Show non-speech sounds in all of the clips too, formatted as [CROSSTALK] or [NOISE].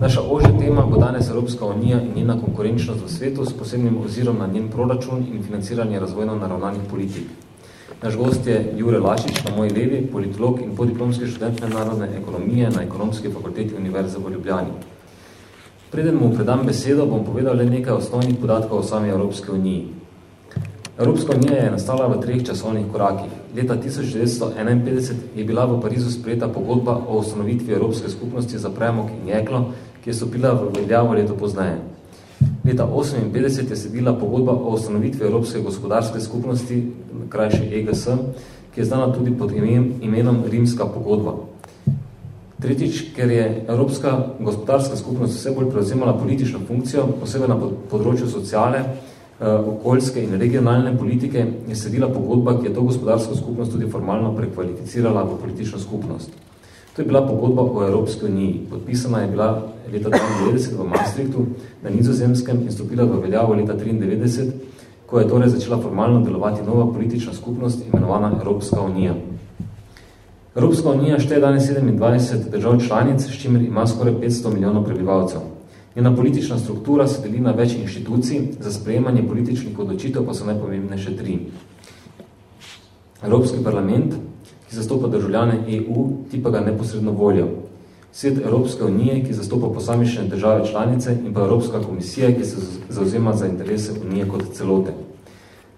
Naša ožja tema bo danes Evropska unija in njena konkurenčnost v svetu s posebnim ozirom na njen proračun in financiranje razvojno naravnanih politik. Naš gost je Jure Lašič, na moji levi, politolog in podiplomski študent mednarodne ekonomije na Ekonomski fakulteti Univerze v Ljubljani. Preden mu predam besedo, bom povedal le nekaj osnovnih podatkov o sami Evropske uniji. Evropska unija je nastala v treh časovnih korakih. Leta 1951 je bila v Parizu sprejeta pogodba o ustanovitvi Evropske skupnosti za premog in jeklo, ki je stopila v veljavo leto pozneje. Leta 1958 je sedila pogodba o ustanovitvi Evropske gospodarske skupnosti, krajše EGS, ki je znana tudi pod imenom Rimska pogodba. Tretjič, ker je Evropska gospodarska skupnost vse bolj prevzemala politično funkcijo, posebej na področju sociale, eh, okoljske in regionalne politike, je sedila pogodba, ki je to gospodarsko skupnost tudi formalno prekvalificirala v politično skupnost. To je bila pogodba o Evropski uniji. Podpisana je bila leta 1992 v Maastrichtu na nizozemskem in stopila v veljavo leta 1993, ko je torej začela formalno delovati nova politična skupnost imenovana Evropska unija. Evropska unija šteje danes 27 držav članic, s čimer ima skoraj 500 milijonov prebivalcev. Njena politična struktura se deli na več inštitucij, za sprejemanje političnih odločitev pa so najpomembnejše tri. Evropski parlament, ki zastopa državljane EU, ti pa ga neposredno volijo. Svet Evropske unije, ki zastopa posamične države članice in pa Evropska komisija, ki se zauzema za interese unije kot celote.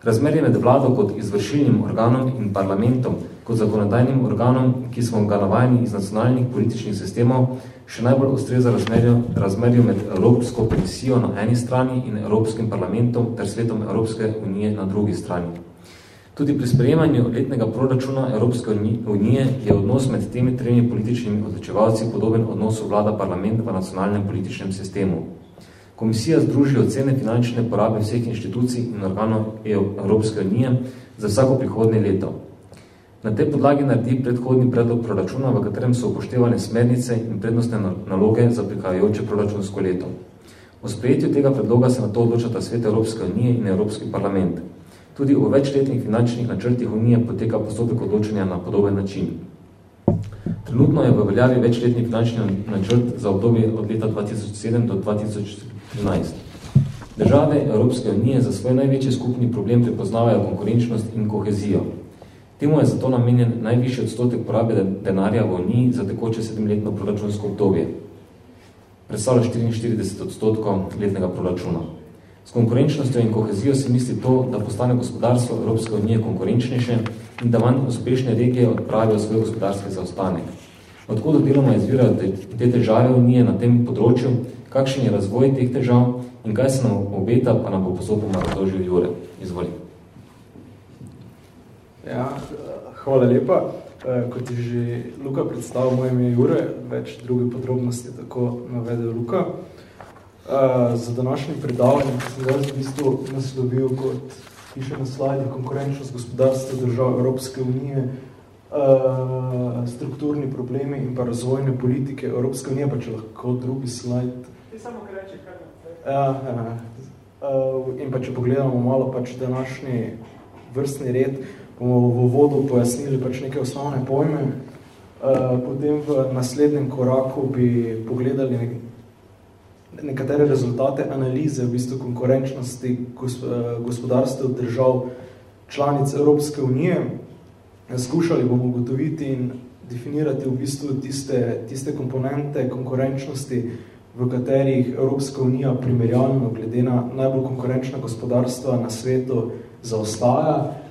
Razmerje med vlado kot izvršilnim organom in parlamentom kot zakonodajnim organom, ki smo ga navajeni iz nacionalnih političnih sistemov, še najbolj ustreza razmerju, razmerju med Evropsko komisijo na eni strani in Evropskim parlamentom ter svetom Evropske unije na drugi strani. Tudi pri sprejemanju letnega proračuna Evropske unije je odnos med temi tremi političnimi odločevalci podoben odnosu vlada parlament v nacionalnem političnem sistemu. Komisija združi ocene finančne porabe vseh inštitucij in organov Evropske unije za vsako prihodnje leto. Na tej podlagi naredi predhodni predlog proračuna, v katerem so upoštevane smernice in prednostne naloge za prihajajoče proračunsko leto. O sprejetju tega predloga se na to odločata Svet Evropske unije in Evropski parlament. Tudi v večletnih finančnih načrtih Unije poteka postopek odločanja na podoben način. Trenutno je v veljavi večletni finančni načrt za obdobje od leta 2007 do 2013. Države Evropske unije za svoj največji skupni problem prepoznavajo konkurenčnost in kohezijo. Temu je zato namenjen najvišji odstotek porabe denarja v Uniji za tekoče sedemletno proračunsko obdobje. Predstavlja 44 odstotkov letnega proračuna. S konkurenčnostjo in kohezijo se misli to, da postane gospodarstvo Evropske unije konkurenčnejše in da manj uspešne regije odpravijo svoj gospodarski zaostanek. Odkud deloma izvirajo te, te težave unije na tem področju, kakšen je razvoj teh težav in kaj se nam obeta, pa nam bo postopoma razložil Jure. Izvoli. Ja, hvala lepa. Eh, kot je že Luka predstavil, moje ime je Jure, več druge podrobnosti tako navedel Luka. Uh, za današnji predavanje, ki sem jaz v bistvu naslovil kot piše na slajdi konkurenčnost gospodarstva držav Evropske unije, uh, strukturni problemi in pa razvojne politike Evropske unije, pa če lahko drugi slajd. Ti samo kreče, kaj ja, ja. Uh, in pa če pogledamo malo pač današnji vrstni red, bomo v vodu pojasnili pač neke osnovne pojme, uh, potem v naslednjem koraku bi pogledali nekatere rezultate analize v bistvu konkurenčnosti gospodarstva držav članic Evropske unije. Skušali bomo ugotoviti in definirati v bistvu tiste, tiste komponente konkurenčnosti, v katerih Evropska unija primerjalno glede na najbolj konkurenčna gospodarstva na svetu zaostaja.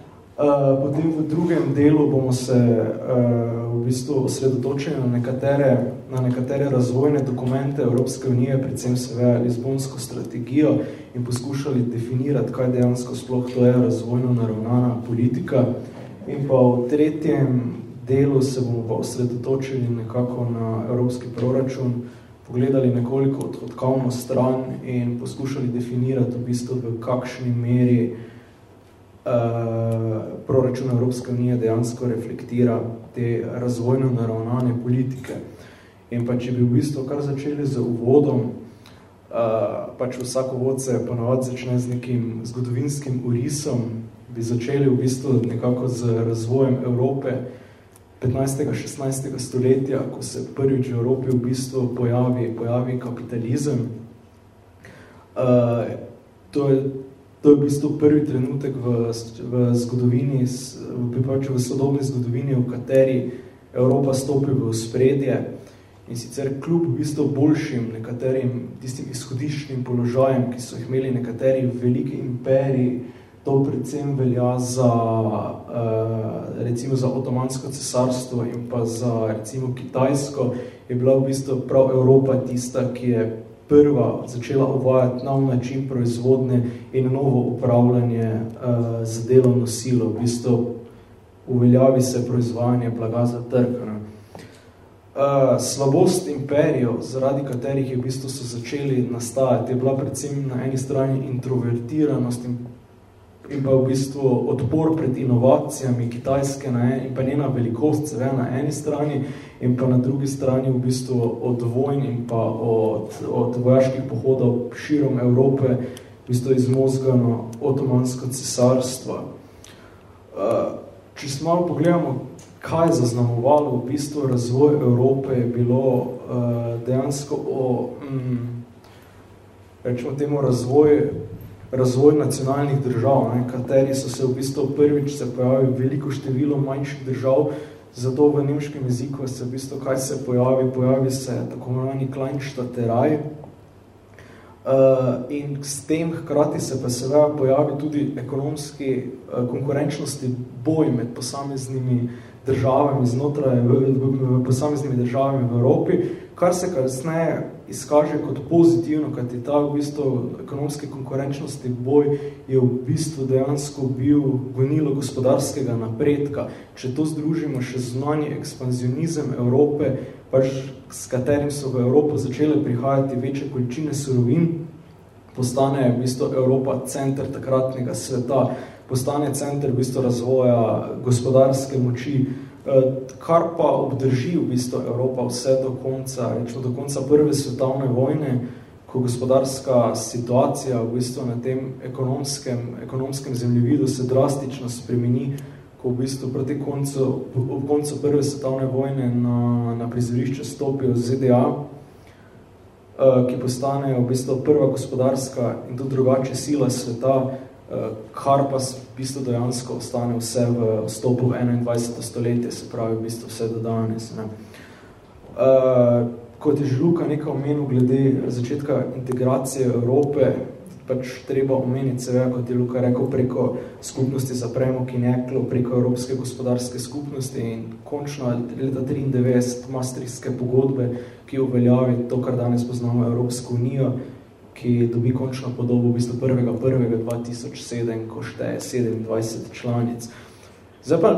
Eh, potem v drugem delu bomo se uh, v bistvu osredotočili na nekatere, na nekatere razvojne dokumente Evropske unije, predvsem seveda Lizbonsko strategijo in poskušali definirati, kaj dejansko sploh to je razvojno naravnana politika. In pa v tretjem delu se bomo pa osredotočili nekako na evropski proračun, pogledali nekoliko odhodkavno stran in poskušali definirati v bistvu v kakšni meri uh, proračun Evropske unije dejansko reflektira te razvojno naravnane politike. In pa če bi v bistvu kar začeli z uvodom, uh, pač vsako vod se ponovadi začne z nekim zgodovinskim urisom, bi začeli v bistvu nekako z razvojem Evrope 15. 16. stoletja, ko se prvič v Evropi v bistvu pojavi, pojavi kapitalizem. Uh, to, je, to je v bistvu prvi trenutek v, v zgodovini, v, v sodobni zgodovini, v kateri Evropa stopi v spredje in sicer kljub v bistvu boljšim nekaterim tistim izhodiščnim položajem, ki so jih imeli nekateri veliki imperiji, to predvsem velja za uh, recimo za otomansko cesarstvo in pa za recimo Kitajsko, je bila v bistvu prav Evropa tista, ki je prva začela uvajati nov način proizvodne in novo upravljanje uh, z delovno silo, v bistvu uveljavi se proizvajanje blaga za trg. Ne. Uh, slabost imperijev, zaradi katerih je v bistvu so začeli nastajati, je bila predvsem na eni strani introvertiranost in in pa v bistvu odpor pred inovacijami Kitajske na en, in pa njena velikost seveda na eni strani in pa na drugi strani v bistvu od vojn in pa od, od vojaških pohodov širom Evrope v bistvu izmozgano otomansko cesarstvo. Uh, če se malo pogledamo, kaj je zaznamovalo v bistvu razvoj Evrope, je bilo uh, dejansko o, mm, rečemo temu, razvoj razvoj nacionalnih držav, ne, kateri so se v bistvu prvič se pojavili veliko število manjših držav, zato v nemškem jeziku se v bistvu, kaj se pojavi, pojavi se tako imenovani Kleinstadteraj, Uh, in s tem hkrati se pa seveda pojavi tudi ekonomski uh, konkurenčnosti boj med posameznimi državami znotraj, v, v, v posameznimi državami v Evropi, kar se kasneje izkaže kot pozitivno, kajti ta v bistvu ekonomske konkurenčnosti boj je v bistvu dejansko bil gonilo gospodarskega napredka. Če to združimo še znani ekspanzionizem Evrope, pač s katerim so v Evropo začele prihajati večje količine surovin, postane v bistvu Evropa center takratnega sveta, postane center v bistvu razvoja gospodarske moči, kar pa obdrži v bistvu Evropa vse do konca, rečemo, do konca prve svetovne vojne, ko gospodarska situacija v bistvu na tem ekonomskem, ekonomskem zemljevidu se drastično spremeni, ko v bistvu proti koncu, v koncu prve svetovne vojne na, na prizorišče stopijo ZDA, eh, ki postanejo v bistvu prva gospodarska in tudi drugače sila sveta, Eh, kar pa v bistvu dejansko ostane vse v stopu v 21. stoletje, se pravi v bistvu vse do danes. Ne. Uh, kot je že Luka nekaj omenil glede začetka integracije Evrope, pač treba omeniti seveda, kot je Luka rekel, preko skupnosti za premok in jeklo, preko Evropske gospodarske skupnosti in končno leta 93 Maastrichtske pogodbe, ki uveljavi to, kar danes poznamo Evropsko unijo, ki dobi končno podobo v bistvu 1.1.2007, ko šteje 27 članic. Zdaj pa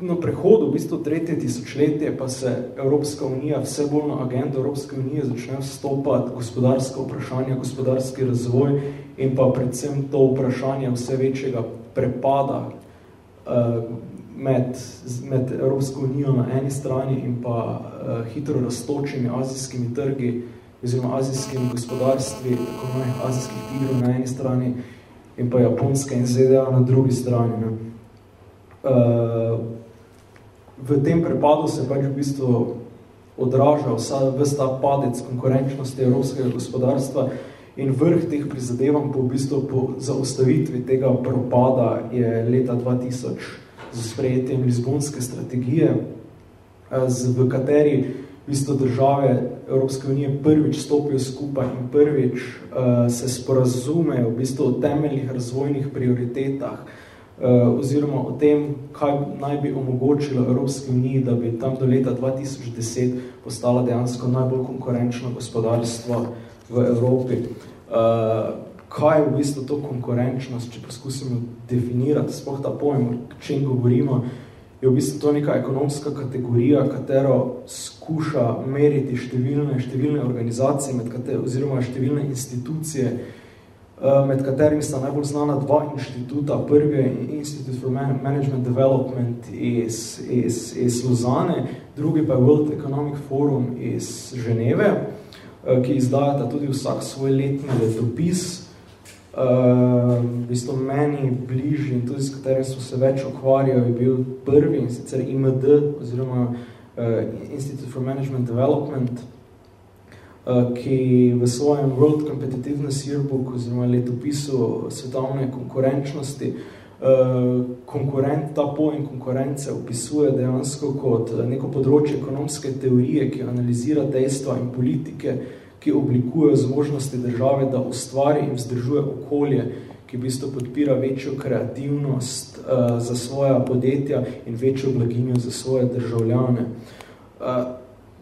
na prehodu v bistvu tretje tisočletje pa se Evropska unija, vse bolj na agendo Evropske unije začne vstopati gospodarska vprašanja, gospodarski razvoj in pa predvsem to vprašanje vse večjega prepada uh, med, med Evropsko unijo na eni strani in pa uh, hitro rastočimi azijskimi trgi, oziroma azijskimi gospodarstvi, tako manj azijskih tigrov na eni strani in pa Japonska in ZDA na drugi strani. Ne. Uh, v tem prepadu se pač v bistvu odraža vsa, vse ta padec konkurenčnosti evropskega gospodarstva in vrh teh prizadevanj po v bistvu po zaustavitvi tega propada je leta 2000 z sprejetjem Lizbonske strategije, z, v kateri v bistvu države Evropske unije prvič stopijo skupaj in prvič uh, se sporazumejo v bistvu o temeljnih razvojnih prioritetah uh, oziroma o tem, kaj naj bi omogočilo Evropske unije, da bi tam do leta 2010 postala dejansko najbolj konkurenčno gospodarstvo v Evropi. Uh, kaj je v bistvu to konkurenčnost, če poskusimo definirati, spoh ta pojem, o čem govorimo, je v bistvu to neka ekonomska kategorija, katero skuša meriti številne, številne organizacije med katero, oziroma številne institucije, eh, med katerimi sta najbolj znana dva inštituta. Prvi je Institute for Management Development iz, iz, iz Lozane, drugi pa je World Economic Forum iz Ženeve, eh, ki izdajata tudi vsak svoj letni letopis, Uh, v bistvu meni bližji in tudi s katerim smo se več ukvarjali, je bil prvi in sicer IMD oziroma Institute for Management Development, uh, ki v svojem World Competitiveness Yearbook oziroma letopisu svetovne konkurenčnosti uh, konkurent, ta pojem konkurence opisuje dejansko kot neko področje ekonomske teorije, ki analizira dejstva in politike, ki oblikujejo zmožnosti države, da ustvari in vzdržuje okolje, ki v bistvu podpira večjo kreativnost uh, za svoja podjetja in večjo blaginjo za svoje državljane. Uh,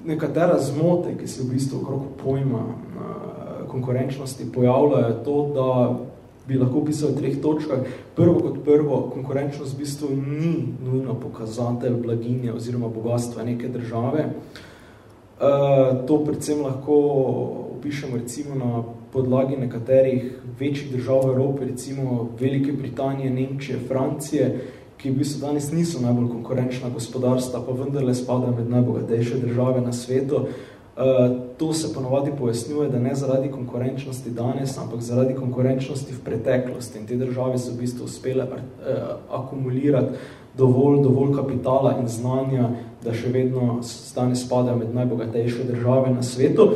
nekatera zmote, ki se v bistvu okrog pojma uh, konkurenčnosti pojavljajo, to, da bi lahko pisal v treh točkah. Prvo kot prvo, konkurenčnost v bistvu ni nujno pokazatelj blaginje oziroma bogatstva neke države. Uh, to predvsem lahko opišemo recimo na podlagi nekaterih večjih držav v Evropi, recimo Velike Britanije, Nemčije, Francije, ki v bistvu danes niso najbolj konkurenčna gospodarstva, pa vendarle spadajo med najbogatejše države na svetu. Uh, to se ponovadi pojasnjuje, da ne zaradi konkurenčnosti danes, ampak zaradi konkurenčnosti v preteklosti. In te države so v bistvu uspele uh, akumulirati dovolj, dovolj kapitala in znanja, da še vedno danes spadajo med najbogatejše države na svetu.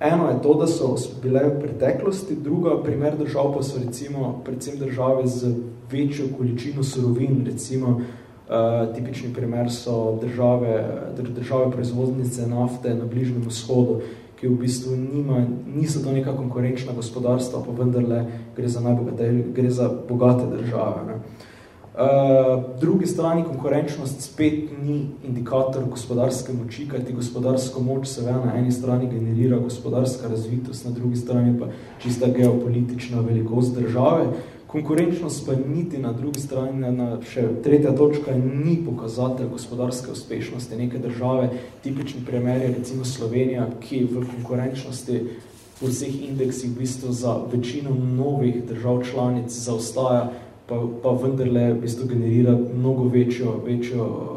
Eno je to, da so bile v preteklosti, druga primer držav pa so recimo predvsem države z večjo količino surovin, recimo uh, tipični primer so države, države proizvodnice nafte na Bližnjem vzhodu, ki v bistvu nima, niso to neka konkurenčna gospodarstva, pa vendarle gre za najbogatejše, gre za bogate države. Ne. Uh, drugi strani konkurenčnost spet ni indikator gospodarske moči, kajti gospodarsko moč se na eni strani generira gospodarska razvitost, na drugi strani pa čista geopolitična velikost države. Konkurenčnost pa niti na drugi strani, na še tretja točka, ni pokazatelj gospodarske uspešnosti neke države. Tipični primer je recimo Slovenija, ki v konkurenčnosti v vseh indeksih v bistvu za večino novih držav članic zaostaja pa, pa vendarle v bistvu generira mnogo večjo, večjo uh,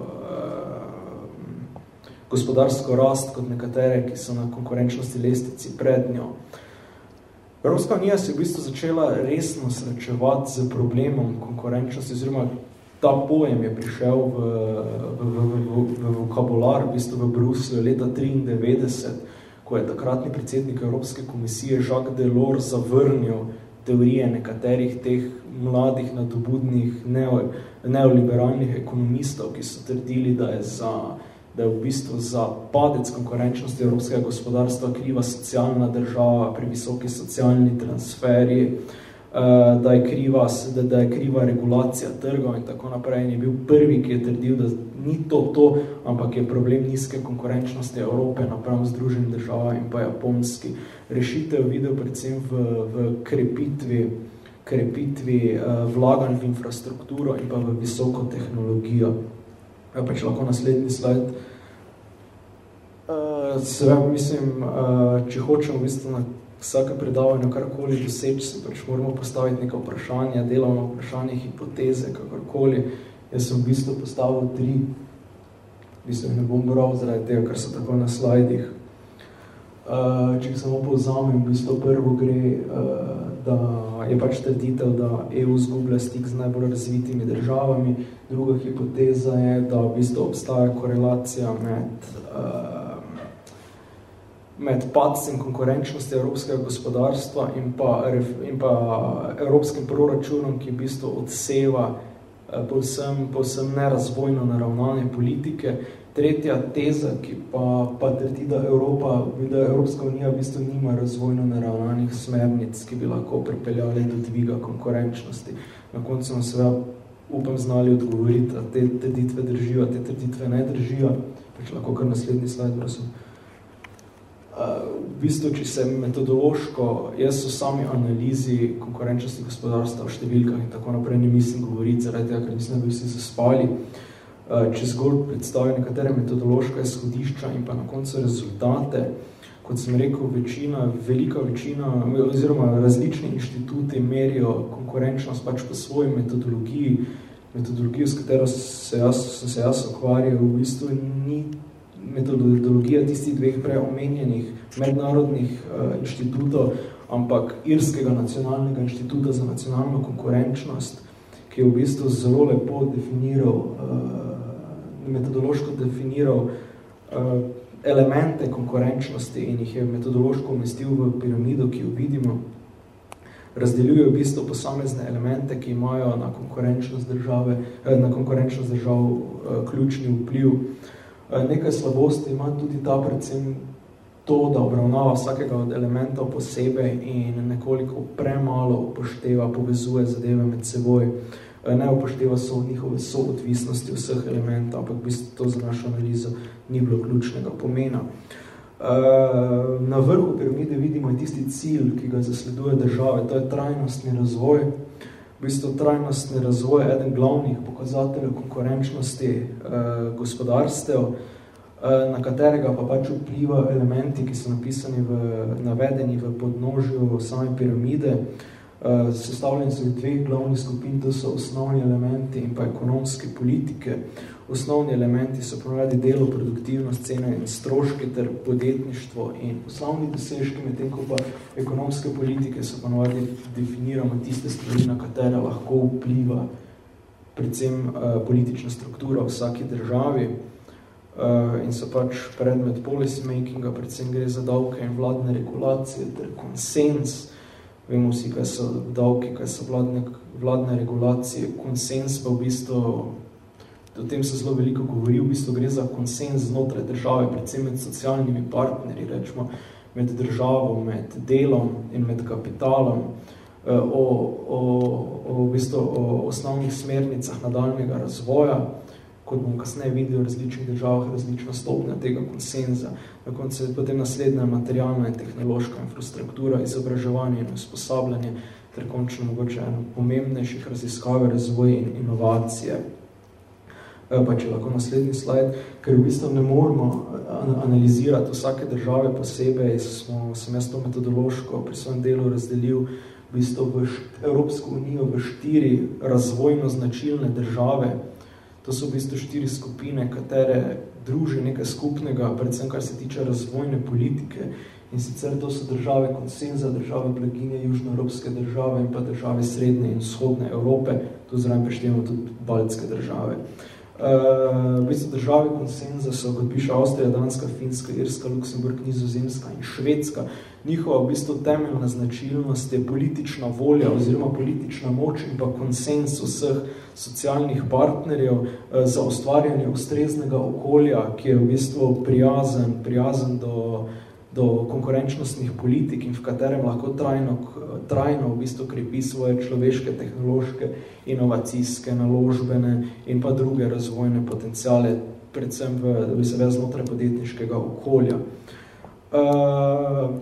gospodarsko rast kot nekatere, ki so na konkurenčnosti lestici pred njo. Evropska unija se je v bistvu začela resno srečevati z problemom konkurenčnosti, oziroma ta pojem je prišel v, v, v, v, v, vokabular v, bistvu v Bruslju leta 1993, ko je takratni predsednik Evropske komisije Jacques Delors zavrnil teorije nekaterih teh mladih, nadobudnih, neo, neoliberalnih ekonomistov, ki so trdili, da je, za, da je v bistvu za padec konkurenčnosti evropskega gospodarstva kriva socialna država, previsoki socialni transferi, eh, da je, kriva, da, da je kriva regulacija trgov in tako naprej. In je bil prvi, ki je trdil, da ni to to, ampak je problem nizke konkurenčnosti Evrope naprav združenih država in pa japonski. Rešitev videl predvsem v, v krepitvi krepitvi uh, vlaganj v infrastrukturo in pa v visoko tehnologijo. Ja, pač lahko naslednji slajd. Uh, se vem, mislim, uh, če hočemo v bistvu na vsake predavanje karkoli doseči, se pač moramo postaviti neka vprašanja, delovno vprašanje, hipoteze, kakorkoli. Jaz sem v bistvu postavil tri, mislim, ne bom bral zaradi tega, ker so tako na slajdih. Uh, če samo povzamem, v bistvu prvo gre uh, da je pač trditev, da EU zgublja stik z najbolj razvitimi državami. Druga hipoteza je, da v bistvu obstaja korelacija med, uh, med padcem konkurenčnosti evropskega gospodarstva in pa, in pa evropskim proračunom, ki v bistvu odseva uh, povsem, povsem nerazvojno naravnane politike, Tretja teza, ki pa, pa trdi, da, Evropa, da Evropska unija v bistvu nima razvojno naravnanih smernic, ki bi lahko pripeljali do dviga konkurenčnosti. Na koncu smo seveda upam znali odgovoriti, da te trditve držijo, te trditve ne držijo. Pač lahko kar naslednji slajd, prosim. V bistvu, če se metodološko, jaz so sami analizi konkurenčnosti gospodarstva v številkah in tako naprej ne mislim govoriti, zaradi tega, ker mislim, da bi vsi zaspali. Eh, če zgolj predstavijo nekatere metodološka izhodišča in pa na koncu rezultate, kot sem rekel, večina, velika večina, oziroma različni inštituti merijo konkurenčnost pač po svoji metodologiji, metodologijo, s katero se jaz, se jaz ukvarjal, v bistvu ni metodologija tistih dveh prej omenjenih mednarodnih uh, inštitutov, ampak Irskega nacionalnega inštituta za nacionalno konkurenčnost, ki je v bistvu zelo lepo definiral, uh, metodološko definiral uh, elemente konkurenčnosti in jih je metodološko umestil v piramido, ki jo vidimo, razdeljuje v bistvu posamezne elemente, ki imajo na konkurenčnost države, na konkurenčnost držav ključni vpliv. Nekaj slabosti ima tudi ta predvsem to, da obravnava vsakega od elementov posebej in nekoliko premalo upošteva, povezuje zadeve med seboj. Ne upošteva so njihove soodvisnosti vseh elementov, ampak v bistvu to za našo analizo ni bilo ključnega pomena. Na vrhu piramide vidimo tisti cilj, ki ga zasleduje države, to je trajnostni razvoj. V bistvu trajnostni razvoj eden glavnih pokazateljev konkurenčnosti gospodarstev, Eh, na katerega pa pač vpliva elementi, ki so napisani v, navedeni v podnožju same piramide. Uh, sestavljeni so dveh glavnih skupin, to so osnovni elementi in pa ekonomske politike. Osnovni elementi so ponovadi delo, produktivnost, cene in stroške ter podjetništvo in poslovni dosežki, medtem ko pa ekonomske politike so ponovadi definiramo tiste stvari, na katere lahko vpliva predvsem uh, politična struktura vsaki državi. Uh, in so pač predmet policy makinga, predvsem gre za davke in vladne regulacije ter konsens. Vemo vsi, kaj so davki, kaj so vladne, vladne regulacije. Konsens pa v bistvu, o tem se zelo veliko govori, v bistvu gre za konsens znotraj države, predvsem med socialnimi partnerji, rečemo, med državo, med delom in med kapitalom, uh, o, o, o, v bistvu, o osnovnih smernicah nadaljnega razvoja kot bomo kasneje videli v različnih državah, različna stopnja tega konsenza. Na koncu je potem naslednja materialna in tehnološka infrastruktura, izobraževanje in usposabljanje, ter končno mogoče eno pomembnejših raziskav, razvoj in inovacije. Pa če lahko naslednji slajd, ker v bistvu ne moramo analizirati vsake države posebej, smo, sem jaz to metodološko pri svojem delu razdelil v bistvu v Evropsko unijo v štiri razvojno značilne države, To so v bistvu štiri skupine, katere druži nekaj skupnega, predvsem kar se tiče razvojne politike. In sicer to so države konsenza, države blaginje, južnoevropske države in pa države srednje in vzhodne Evrope, tu zraven preštevamo tudi baltske države. Uh, v bistvu države konsenza so, kot piše Avstrija, Danska, Finska, Irska, Luksemburg, Nizozemska in Švedska. Njihova v bistvu temeljna značilnost je politična volja oziroma politična moč in pa konsens vseh socialnih partnerjev uh, za ustvarjanje ustreznega okolja, ki je v bistvu prijazen, prijazen do, do konkurenčnostnih politik in v katerem lahko trajno, trajno v bistvu krepi svoje človeške, tehnološke, inovacijske, naložbene in pa druge razvojne potencijale, predvsem v, v znotraj podjetniškega okolja. Uh,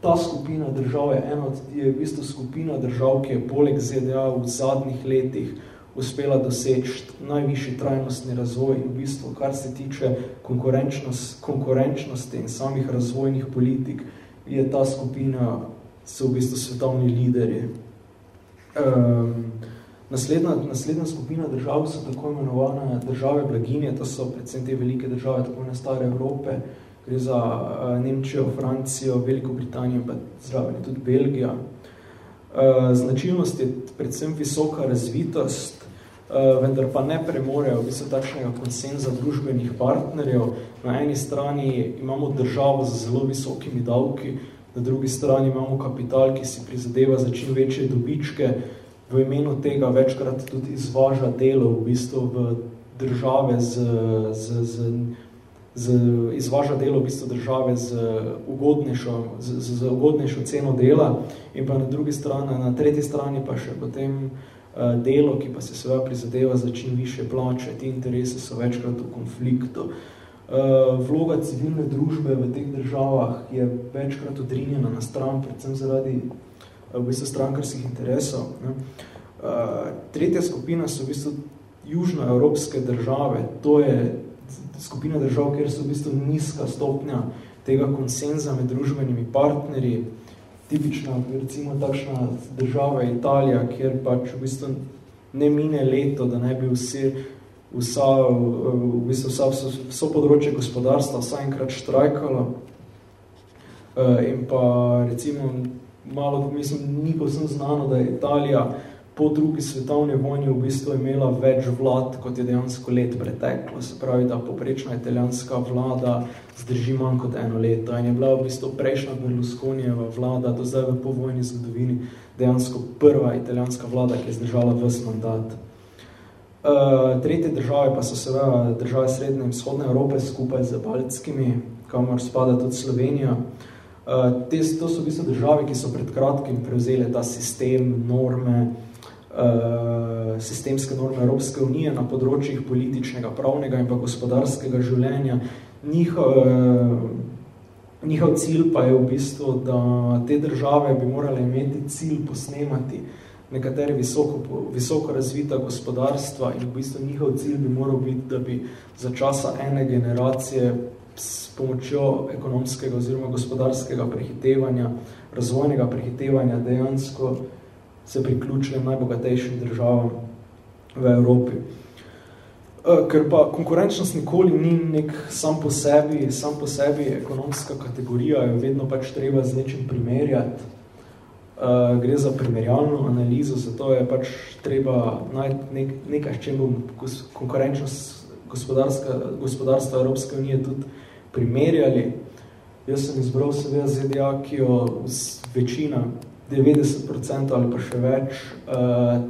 ta skupina držav je ena od, je v bistvu skupina držav, ki je poleg ZDA v zadnjih letih uspela doseči najvišji trajnostni razvoj in v bistvu, kar se tiče konkurenčnost, konkurenčnosti in samih razvojnih politik, je ta skupina, so v bistvu svetovni lideri. Um, naslednja, naslednja skupina držav so tako imenovane države blaginje, to so predvsem te velike države, tako ne stare Evrope, gre za uh, Nemčijo, Francijo, Veliko Britanijo, pa zraven tudi Belgija. Uh, značilnost je predvsem visoka razvitost, vendar pa ne premorejo v bistvu takšnega konsenza družbenih partnerjev. Na eni strani imamo državo z zelo visokimi davki, na drugi strani imamo kapital, ki si prizadeva za čim večje dobičke, v imenu tega večkrat tudi izvaža delo v bistvu v države z, z, z, z izvaža delo v bistvu države z ugodnejšo, z, z, ugodnejšo ceno dela in pa na drugi strani, na tretji strani pa še potem Eh, delo, ki pa se seveda prizadeva za čim više plače, ti interese so večkrat v konfliktu. Eh, vloga civilne družbe v teh državah je večkrat odrinjena na stran, predvsem zaradi eh, v bistvu strankarskih interesov. Tretja skupina so v bistvu južnoevropske države, to je skupina držav, kjer so v bistvu nizka stopnja tega konsenza med družbenimi partnerji, tipična, recimo takšna država Italija, kjer pač v bistvu ne mine leto, da ne bi vse, vsa, v bistvu vsa, vso, vso področje gospodarstva vsa enkrat štrajkalo. in pa recimo malo, mislim, ni povsem znano, da je Italija po drugi svetovni vojni v bistvu imela več vlad, kot je dejansko let preteklo. Se pravi, da poprečna italijanska vlada zdrži manj kot eno leto in je bila v bistvu prejšnja Berlusconijeva vlada do zdaj v povojni zgodovini dejansko prva italijanska vlada, ki je zdržala ves mandat. Uh, tretje države pa so seveda države srednje in vzhodne Evrope skupaj z baltskimi, kamor spada tudi Slovenija. Uh, te, to so v bistvu države, ki so pred kratkim prevzeli ta sistem, norme, uh, sistemske norme Evropske unije na področjih političnega, pravnega in pa gospodarskega življenja. Njihov, uh, njihov cilj pa je v bistvu, da te države bi morale imeti cilj posnemati nekatere visoko, visoko razvita gospodarstva in v bistvu njihov cilj bi moral biti, da bi za časa ene generacije s pomočjo ekonomskega oziroma gospodarskega prehitevanja, razvojnega prehitevanja dejansko uh, se priključili najbogatejšim državam v Evropi. Eh, ker pa konkurenčnost nikoli ni nek sam po sebi, sam po sebi ekonomska kategorija, jo vedno pač treba z nečim primerjati. Uh, gre za primerjalno analizo, zato je pač treba najti nek, nekaj, s čem bom konkurenčnost gospodarstva Evropske unije tudi primerjali. Jaz sem izbral seveda ZDA, ki jo večina 90% ali pa še več uh,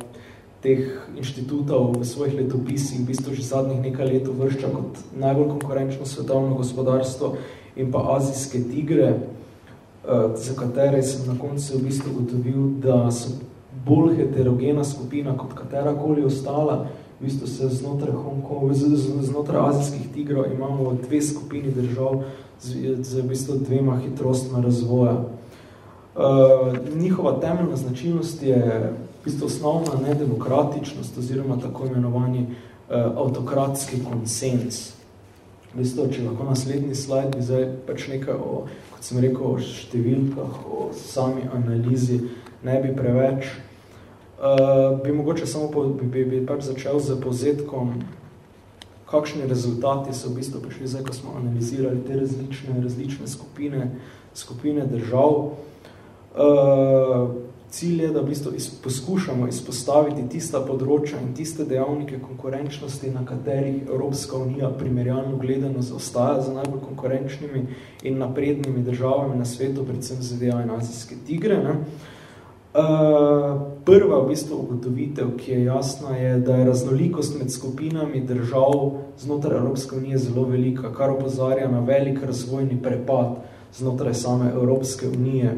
teh inštitutov v svojih letopisih v bistvu že zadnjih nekaj let vršča kot najbolj konkurenčno svetovno gospodarstvo in pa azijske tigre, uh, za katere sem na koncu v bistvu gotovil, da so bolj heterogena skupina kot katerakoli ostala. V bistvu se znotraj Hongkonga, znotraj azijskih tigrov imamo dve skupini držav z, z v bistvu dvema hitrostma razvoja. Uh, njihova temeljna značilnost je isto osnovna nedemokratičnost oziroma tako imenovani uh, avtokratski konsens. Veste, če lahko naslednji slajd bi zdaj pač nekaj o, kot sem rekel, o številkah, o sami analizi, ne bi preveč. Uh, bi mogoče samo po, bi, bi, bi pač začel z povzetkom, kakšni rezultati so v bistvu prišli zdaj, ko smo analizirali te različne, različne skupine, skupine držav. Uh, cilj je, da v bistvu iz, poskušamo izpostaviti tista področja in tiste dejavnike konkurenčnosti, na katerih Evropska unija primerjalno gledano zaostaja za najbolj konkurenčnimi in naprednimi državami na svetu, predvsem ZDA in azijske tigre. Ne? Uh, prva v bistvu ugotovitev, ki je jasna, je, da je raznolikost med skupinami držav znotraj Evropske unije zelo velika, kar opozarja na velik razvojni prepad znotraj same Evropske unije.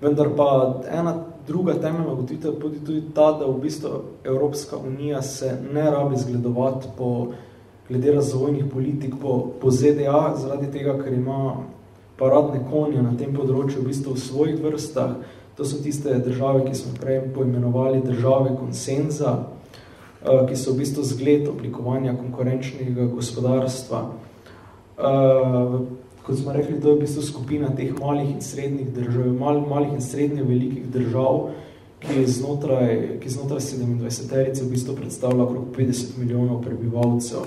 Vendar pa ena druga temeljna ugotovitev je tudi ta, da v bistvu Evropska unija se ne rabi zgledovati po glede razvojnih politik po, po ZDA, zaradi tega, ker ima paradne konje na tem področju v bistvu v svojih vrstah. To so tiste države, ki smo prej poimenovali države konsenza, eh, ki so v bistvu zgled oblikovanja konkurenčnega gospodarstva. Eh, kot smo rekli, to je v bistvu skupina teh malih in srednjih držav, mal, malih in srednje velikih držav, ki je znotraj, ki znotraj 27 terice v bistvu predstavlja okrog 50 milijonov prebivalcev.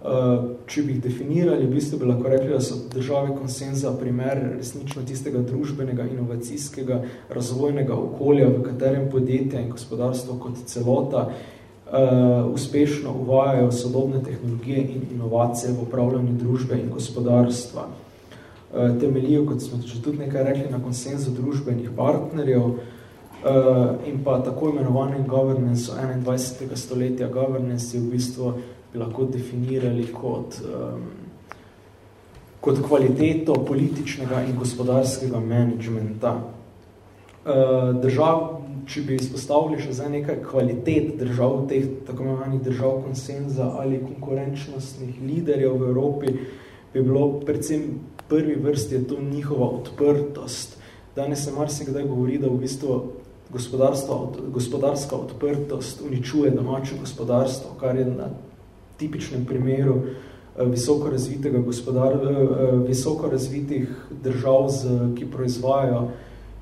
Uh, če bi jih definirali, v bistvu bi lahko rekli, da so države konsenza primer resnično tistega družbenega, inovacijskega, razvojnega okolja, v katerem podjetja in gospodarstvo kot celota uh, uspešno uvajajo sodobne tehnologije in inovacije v upravljanju družbe in gospodarstva. Uh, temeljijo, kot smo že tudi nekaj rekli, na konsenzu družbenih partnerjev uh, in pa tako imenovanem governance 21. stoletja. Governance je v bistvu bi lahko definirali kot, kot kvaliteto političnega in gospodarskega managementa. Uh, držav, če bi izpostavili še za nekaj kvalitet držav, teh tako imenovanih držav konsenza ali konkurenčnostnih liderjev v Evropi, bi bilo predvsem prvi vrsti je to njihova odprtost. Danes se marsikdaj govori, da v bistvu gospodarska odprtost uničuje domače gospodarstvo, kar je na tipičnem primeru eh, visoko razvitega gospodar, eh, eh, visoko razvitih držav, ki proizvajajo,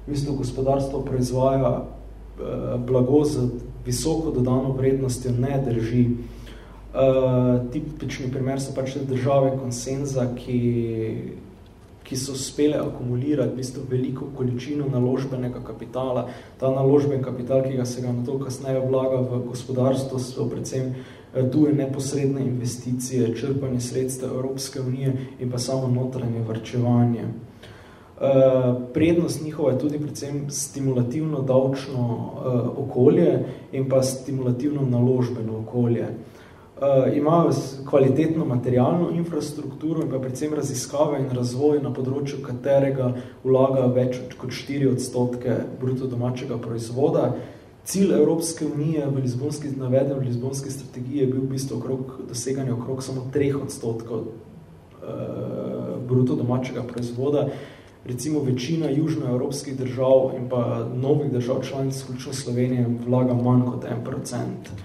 v bistvu gospodarstvo proizvaja blago z visoko dodano vrednostjo ne drži. Uh, tipični primer so pač države konsenza, ki, ki so uspele akumulirati v bistvu veliko količino naložbenega kapitala. Ta naložben kapital, ki ga se ga na to kasneje vlaga v gospodarstvo, so predvsem eh, tuje neposredne investicije, črpanje sredstev Evropske unije in pa samo notranje vrčevanje. Uh, prednost njihova je tudi predvsem stimulativno davčno uh, okolje in pa stimulativno naložbeno okolje. Uh, uh, imajo kvalitetno materialno infrastrukturo in pa predvsem raziskave in razvoj, na področju katerega vlaga več kot 4 odstotke bruto domačega proizvoda. Cilj Evropske unije v Lizbonski, naveden v Lizbonski strategiji je bil v bistvu okrog, doseganje okrog samo 3 odstotkov uh, bruto domačega proizvoda. Recimo večina južnoevropskih držav in pa novih držav članic, vključno Slovenije, vlaga manj kot 1%.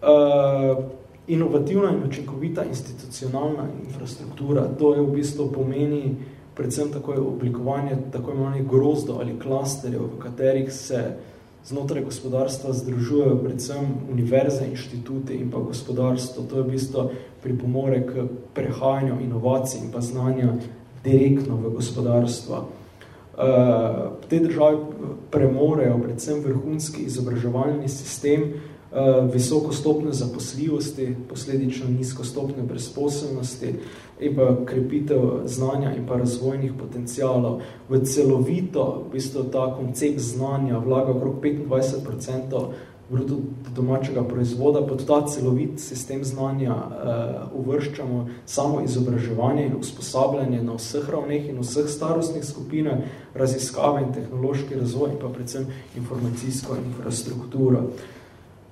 Uh, inovativna in učinkovita institucionalna infrastruktura. To je v bistvu pomeni predvsem tako oblikovanje tako imenovanih grozdov ali klasterjev, v katerih se znotraj gospodarstva združujejo predvsem univerze, inštitute in pa gospodarstvo. To je v bistvu pripomore k prehajanju inovacij in pa znanja direktno v gospodarstva. Uh, te države premorejo predvsem vrhunski izobraževalni sistem, Eh, visoko stopne zaposljivosti, posledično nizko stopne brezposobnosti in pa krepitev znanja in pa razvojnih potencialov. V celovito, v bistvu ta koncept znanja vlaga okrog 25% bruto domačega proizvoda, pod ta celovit sistem znanja uh, uvrščamo samo izobraževanje in usposabljanje na vseh ravneh in vseh starostnih skupinah, raziskave in tehnološki razvoj in pa predvsem informacijsko infrastrukturo. Uh,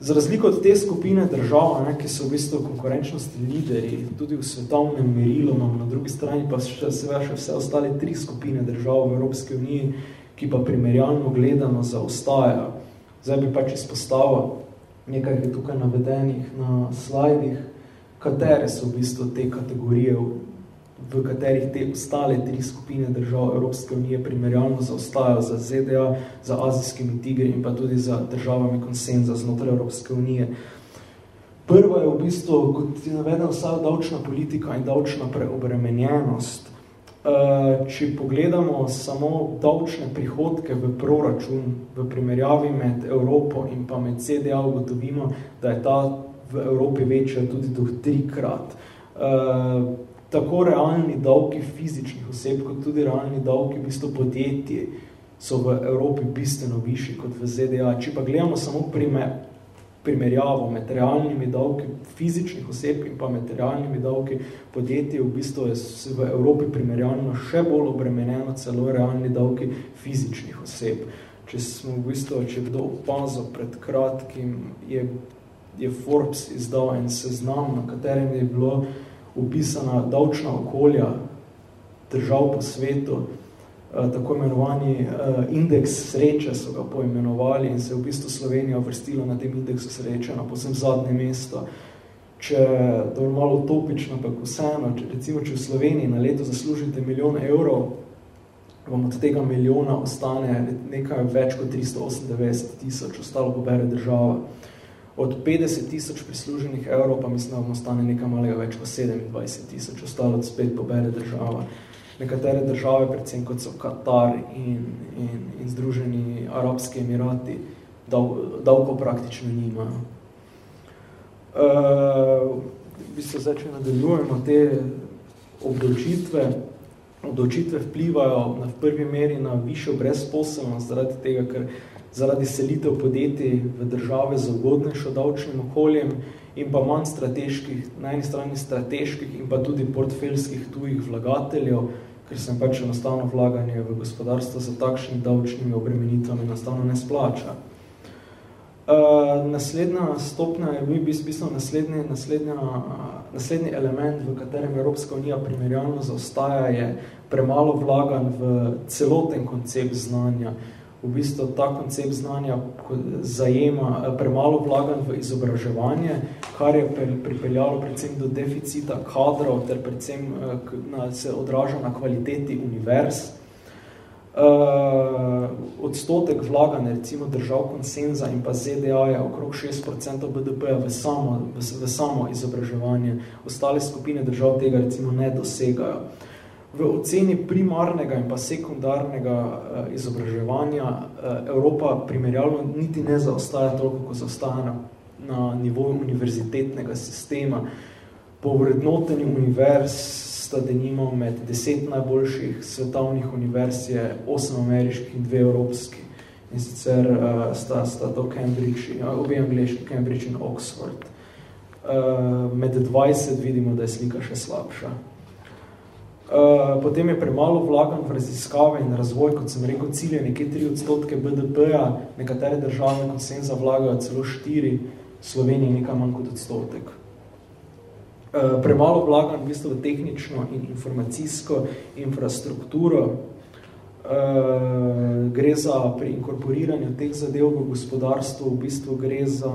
Za razliko od te skupine držav, ne, ki so v bistvu konkurenčnosti lideri, tudi v svetovnem merilu, imamo na drugi strani pa še, še, še vse ostale tri skupine držav v Evropski uniji, ki pa primerjalno gledano zaostajajo. Zdaj bi pač izpostavil nekaj je tukaj navedenih na slajdih, katere so v bistvu te kategorije v katerih te ostale tri skupine držav Evropske unije primerjalno zaostajajo za ZDA, za azijskimi tigri in pa tudi za državami konsenza znotraj Evropske unije. Prva je v bistvu, kot je navedena vsa davčna politika in davčna preobremenjenost. Eh, če pogledamo samo davčne prihodke v proračun v primerjavi med Evropo in pa med ZDA, ugotovimo, da je ta v Evropi večja tudi do trikrat. Tako realni davki fizičnih oseb, kot tudi realni davki v bistvu podjetij so v Evropi bistveno višji kot v ZDA. Če pa gledamo samo primer, primerjavo med realnimi davki fizičnih oseb in pa med realnimi davki podjetij, v bistvu je v Evropi primerjalno še bolj obremenjeno celo realni davki fizičnih oseb. Če smo v bistvu, če kdo opazil pred kratkim, je, je Forbes izdal en seznam, na katerem je bilo upisana davčna okolja držav po svetu, eh, tako imenovani eh, indeks sreče so ga poimenovali in se v bistvu Slovenija vrstila na tem indeksu sreče na posem zadnje mesto. Če, to je malo utopično, ampak vseeno, če, recimo, če v Sloveniji na leto zaslužite milijon evrov, vam od tega milijona ostane nekaj več kot 398 tisoč, ostalo pobere država od 50 tisoč prisluženih evrov, pa mislim, da vam ostane nekaj malega več kot 27 tisoč, ostalo spet pobere država. Nekatere države, predvsem kot so Katar in, in, in Združeni Arabski Emirati, davko praktično nimajo. Uh, v bistvu zdaj, če nadaljujemo te obdolčitve, obdolčitve vplivajo na v prvi meri na višjo brezposobnost, zaradi tega, ker zaradi selitev podjetij v države z ugodnejšo davčnim okoljem in pa manj strateških, na eni strani strateških in pa tudi portfeljskih tujih vlagateljev, ker se pač enostavno vlaganje v gospodarstvo za takšnimi davčnimi obremenitvami enostavno ne splača. Uh, naslednja stopnja je bil bistvo naslednji, naslednja, naslednji element, v katerem Evropska unija primerjalno zaostaja, je premalo vlagan v celoten koncept znanja. Uh, v bistvu ta koncept znanja zajema eh, premalo vlagan v izobraževanje, kar je pripeljalo predvsem do deficita kadrov, ter predvsem eh, na, se odraža na kvaliteti univerz. Uh, odstotek vlaganja recimo držav konsenza in pa ZDA je okrog 6% BDP v samo, v, v samo izobraževanje. Ostale skupine držav tega recimo ne dosegajo. V oceni primarnega in pa sekundarnega uh, izobraževanja uh, Evropa primerjalno niti ne zaostaja toliko, kot zaostaja na, na nivoju univerzitetnega sistema. Po vrednotenju univerz sta denimo med deset najboljših svetovnih univerz je osem ameriških in dve evropski. In sicer uh, sta, sta to Cambridge, obi angliški, Cambridge in Oxford. Uh, med 20 vidimo, da je slika še slabša. Uh, potem je premalo vlagan v raziskave in razvoj, kot sem rekel, cilje nekje 3 odstotke BDP-ja, nekatere države konsenza vlagajo celo 4, Sloveniji nekaj manj kot odstotek. Uh, premalo vlagan v bistvu v tehnično in informacijsko infrastrukturo. Uh, gre za pri inkorporiranju teh zadev v gospodarstvu, v bistvu gre za,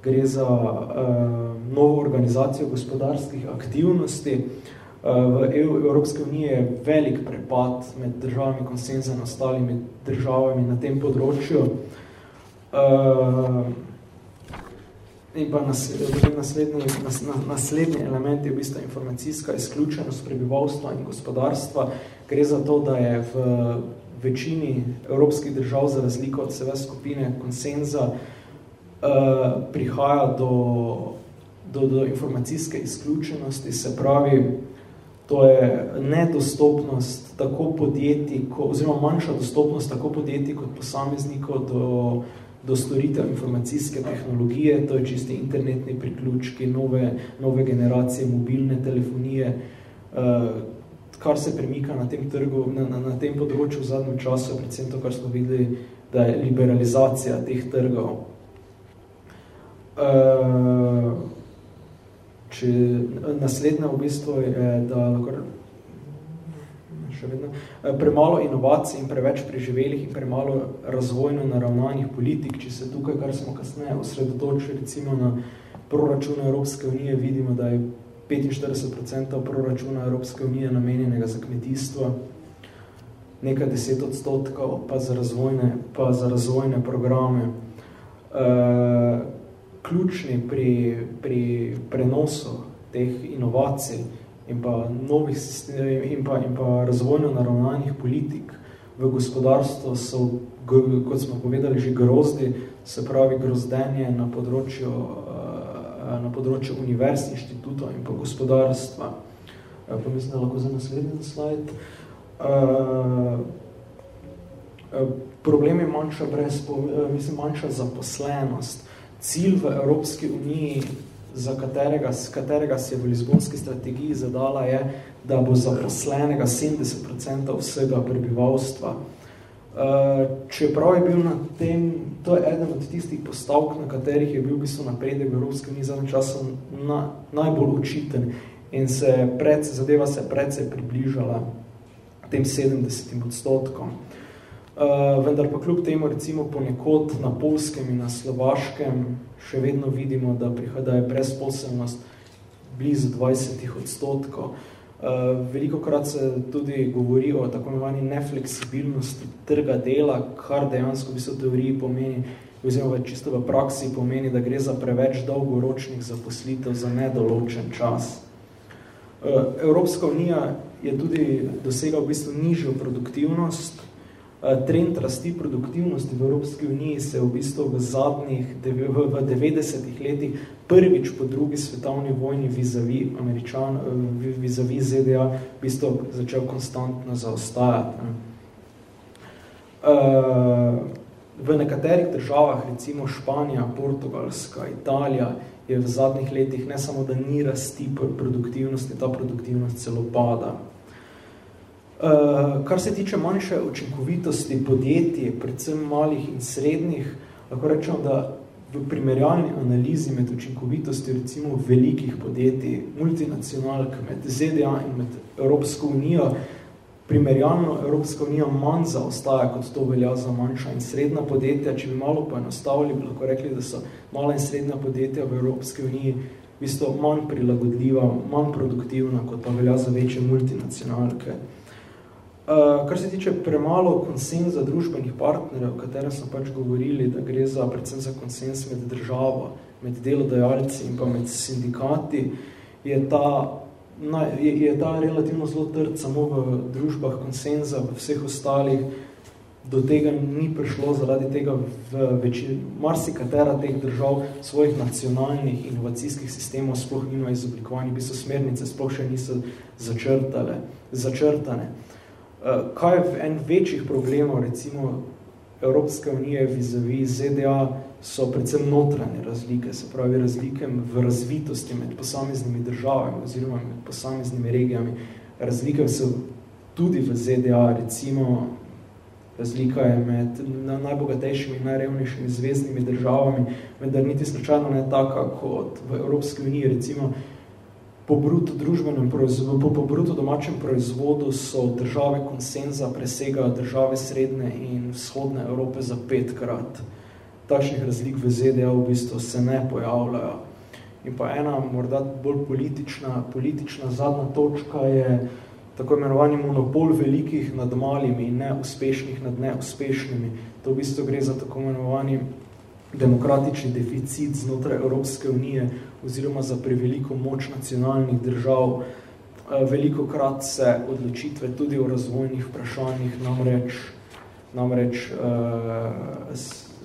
gre za uh, novo organizacijo gospodarskih aktivnosti. V Evropske unije je velik prepad med državami konsenza in ostalimi državami na tem področju. Uh, in pa naslednji, naslednji, element je v bistvu informacijska izključenost prebivalstva in gospodarstva. Gre za to, da je v večini evropskih držav za razliko od sebe skupine konsenza uh, prihaja do, do, do informacijske izključenosti, se pravi, To je nedostopnost tako podjetij, ko, oziroma manjša dostopnost tako podjetij kot posameznikov do, do storitev informacijske tehnologije, to je čisti internetni priključki, nove, nove generacije mobilne telefonije, uh, kar se premika na tem trgu, na, na, na tem področju v zadnjem času, predvsem to, kar smo videli, da je liberalizacija teh trgov. Uh, če naslednja v bistvu je, da lahko še vedno, premalo inovacij in preveč preživelih in premalo razvojno naravnanih politik, če se tukaj, kar smo kasneje osredotočili recimo na proračune Evropske unije, vidimo, da je 45% proračuna Evropske unije namenjenega za kmetijstvo, nekaj deset odstotkov pa za razvojne, pa za razvojne programe. Uh, ključni pri, pri prenosu teh inovacij in pa novih in pa, in pa razvojno naravnanih politik v gospodarstvo so, kot smo povedali, že grozdi, se pravi grozdenje na področju, eh, na področju univerz, inštitutov in pa gospodarstva. Eh, pa mislim, da lahko za naslednji slajd. Uh, problem je manjša, brez, mislim, manjša zaposlenost cilj v Evropski uniji, za katerega, z katerega se je v Lizbonski strategiji zadala, je, da bo zaposlenega 70% vsega prebivalstva. Uh, čeprav je bil na tem, to je eden od tistih postavk, na katerih je bil v bistvu napredek v Evropski uniji zadnjem času na, najbolj učiten in se pred, zadeva se predvsej približala tem 70 odstotkom. Uh, vendar pa kljub temu recimo ponekod na Polskem in na Slovaškem še vedno vidimo, da prihaja je brezposelnost blizu 20 odstotkov. Uh, veliko krat se tudi govori o tako imenovani nefleksibilnosti trga dela, kar dejansko v bistvu teoriji pomeni, oziroma čisto v praksi pomeni, da gre za preveč dolgoročnih zaposlitev za nedoločen čas. Uh, Evropska unija je tudi dosegla v bistvu nižjo produktivnost, Eh, trend rasti produktivnosti v Evropski uniji se je v bistvu v zadnjih, v, v 90-ih letih prvič po drugi svetovni vojni vizavi Američan, eh, vizavi ZDA v bistvu začel konstantno zaostajati. Uh, v nekaterih državah, recimo Španija, Portugalska, Italija, je v zadnjih letih ne samo, da ni rasti produktivnosti, ta produktivnost celo pada. Uh, kar se tiče manjše učinkovitosti podjetij, predvsem malih in srednjih, lahko rečemo, da v primerjalni analizi med učinkovitosti recimo velikih podjetij, multinacionalk med ZDA in med Evropsko unijo, primerjalno Evropska unija manj zaostaja, kot to velja za manjša in srednja podjetja. Če bi malo poenostavili, bi lahko rekli, da so mala in srednja podjetja v Evropski uniji v bistvu manj prilagodljiva, manj produktivna, kot pa velja za večje multinacionalke. Uh, kar se tiče premalo konsenza družbenih partnerjev, o katerem smo pač govorili, da gre za predvsem za konsens med državo, med delodajalci in pa med sindikati, je ta na, je, je ta relativno zelo trd samo v družbah konsenza, v vseh ostalih, do tega ni prišlo zaradi tega v večini, marsikatera teh držav svojih nacionalnih inovacijskih sistemov sploh nima izoblikovani, bi so smernice sploh še niso začrtale, začrtane. Eh, kaj je en večjih problemov, recimo Evropske unije vizavi ZDA, so predvsem notranje razlike, se pravi razlike v razvitosti med posameznimi državami oziroma med posameznimi regijami. Razlike so tudi v ZDA, recimo Razlika je med najbogatejšimi in najrevnejšimi zvezdnimi državami, vendar niti slučajno ne taka kot v Evropski uniji, recimo po bruto družbenem proizvodu, po, po bruto domačem proizvodu so države konsenza presegajo države srednje in vzhodne Evrope za petkrat. Takšnih razlik v ZDA v bistvu se ne pojavljajo. In pa ena morda bolj politična, politična zadnja točka je, tako imenovani monopol velikih nad malimi in neuspešnih nad neuspešnimi. To v bistvu gre za tako imenovani demokratični deficit znotraj Evropske unije oziroma za preveliko moč nacionalnih držav. Eh, veliko krat se odločitve tudi o razvojnih vprašanjih namreč, namreč uh,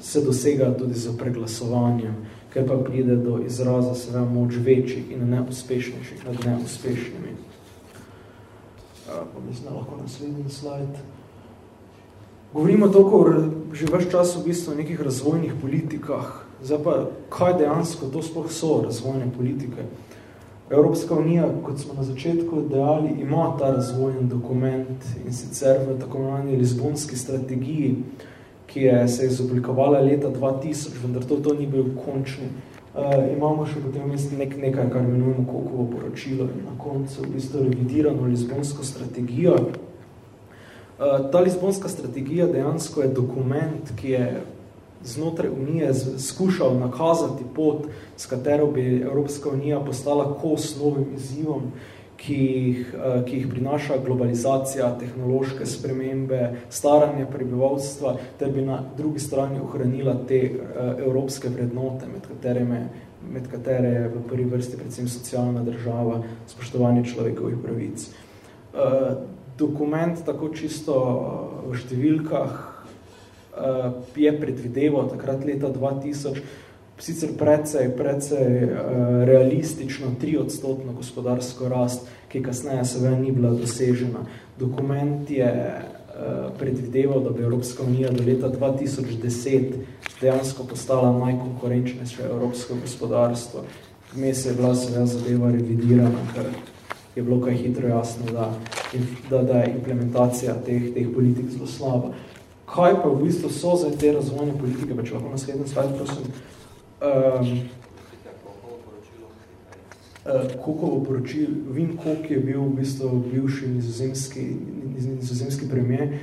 se dosega tudi za preglasovanjem, ker pa pride do izraza seveda moč večjih in neuspešnejših nad neuspešnimi pa mislim, lahko naslednji slajd. Govorimo toliko že več čas v bistvu o nekih razvojnih politikah. Zdaj pa, kaj dejansko to sploh so razvojne politike? Evropska unija, kot smo na začetku dejali, ima ta razvojen dokument in sicer v tako imenovani Lizbonski strategiji, ki je se izoblikovala leta 2000, vendar to, to ni bil končni Uh, imamo še potem nek, nekaj, kar imenujemo kokovo poročilo in na koncu v bistvu revidirano Lizbonsko strategijo. Uh, ta Lizbonska strategija dejansko je dokument, ki je znotraj Unije skušal nakazati pot, s katero bi Evropska unija postala kos novim izzivom, ki jih, eh, ki jih prinaša globalizacija, tehnološke spremembe, staranje prebivalstva, ter bi na drugi strani ohranila te eh, evropske vrednote, med katerimi med katere je v prvi vrsti predvsem socialna država, spoštovanje človekovih pravic. Eh, dokument tako čisto v številkah je predvideval takrat leta 2000 sicer precej, precej uh, realistično tri odstotno gospodarsko rast, ki kasneje seveda ni bila dosežena. Dokument je predvideval, da bi Evropska unija do leta 2010 dejansko postala najkonkurenčnejše evropsko gospodarstvo. Vmes je bila seveda zadeva revidirana, ker je bilo kaj hitro jasno, da, da, da je implementacija teh, teh politik zelo slaba. Kaj pa v bistvu so za te razvojne politike, pa če lahko naslednji slajd, prosim, Um, Kokovo poročil, Vin Kok je bil v bistvu bivši nizozemski, nizozemski premijer,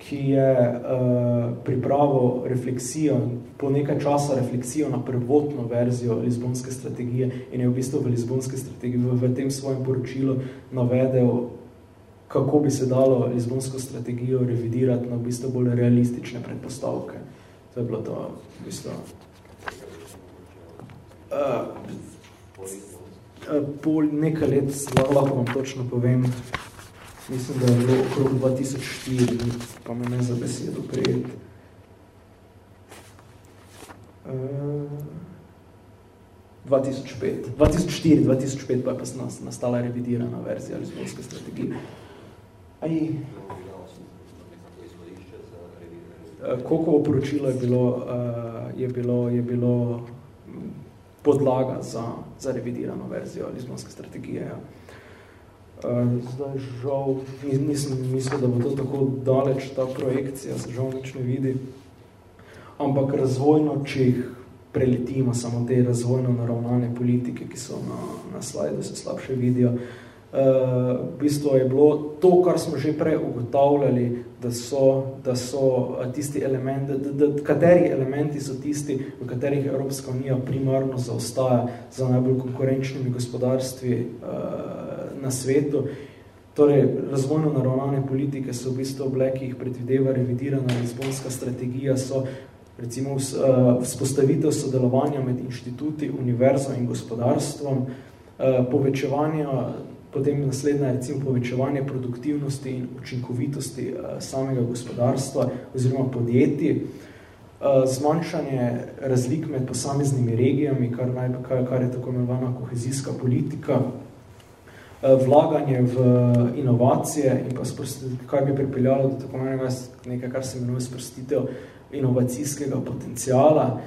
ki je uh, pripravil refleksijo, po nekaj časa refleksijo na prvotno verzijo Lizbonske strategije in je v bistvu v Lizbonske strategiji v, v tem svojem poročilu navedel, kako bi se dalo Lizbonsko strategijo revidirati na v bistvu bolj realistične predpostavke. To je bilo to v bistvu uh, pol nekaj let, lahko vam točno povem, mislim, da je bilo okrog 2004, pa me ne za besedo prijeti. Uh, 2005. 2004, 2005 pa je pa nastala revidirana verzija Lizbonske strategije. Aj, Kokovo poročilo je bilo, je bilo, je bilo podlaga za, za revidirano verzijo Lizbonske strategije. Ja. Zdaj, žal, nisem mislil, da bo to tako daleč, ta projekcija se žal nič ne vidi, ampak razvojno, če jih preletimo samo te razvojno naravnane politike, ki so na, na slajdu, se slabše vidijo, v bistvu je bilo to, kar smo že prej ugotavljali, da so, da so tisti elementi, da, da, kateri elementi so tisti, v katerih Evropska unija primarno zaostaja za najbolj konkurenčnimi gospodarstvi uh, na svetu. Torej, razvojno naravnane politike so v bistvu oblek, ki jih predvideva revidirana Lizbonska strategija, so recimo vzpostavitev sodelovanja med inštituti, univerzo in gospodarstvom, povečevanja potem naslednja recimo povečevanje produktivnosti in učinkovitosti uh, samega gospodarstva oziroma podjetij, zmanjšanje razlik med posameznimi regijami, kar, naj, kar, kar je tako imenovana kohezijska politika, vlaganje v inovacije in pa kaj bi pripeljalo do tako imenega nekaj, kar se imenuje sprostitev inovacijskega potencijala.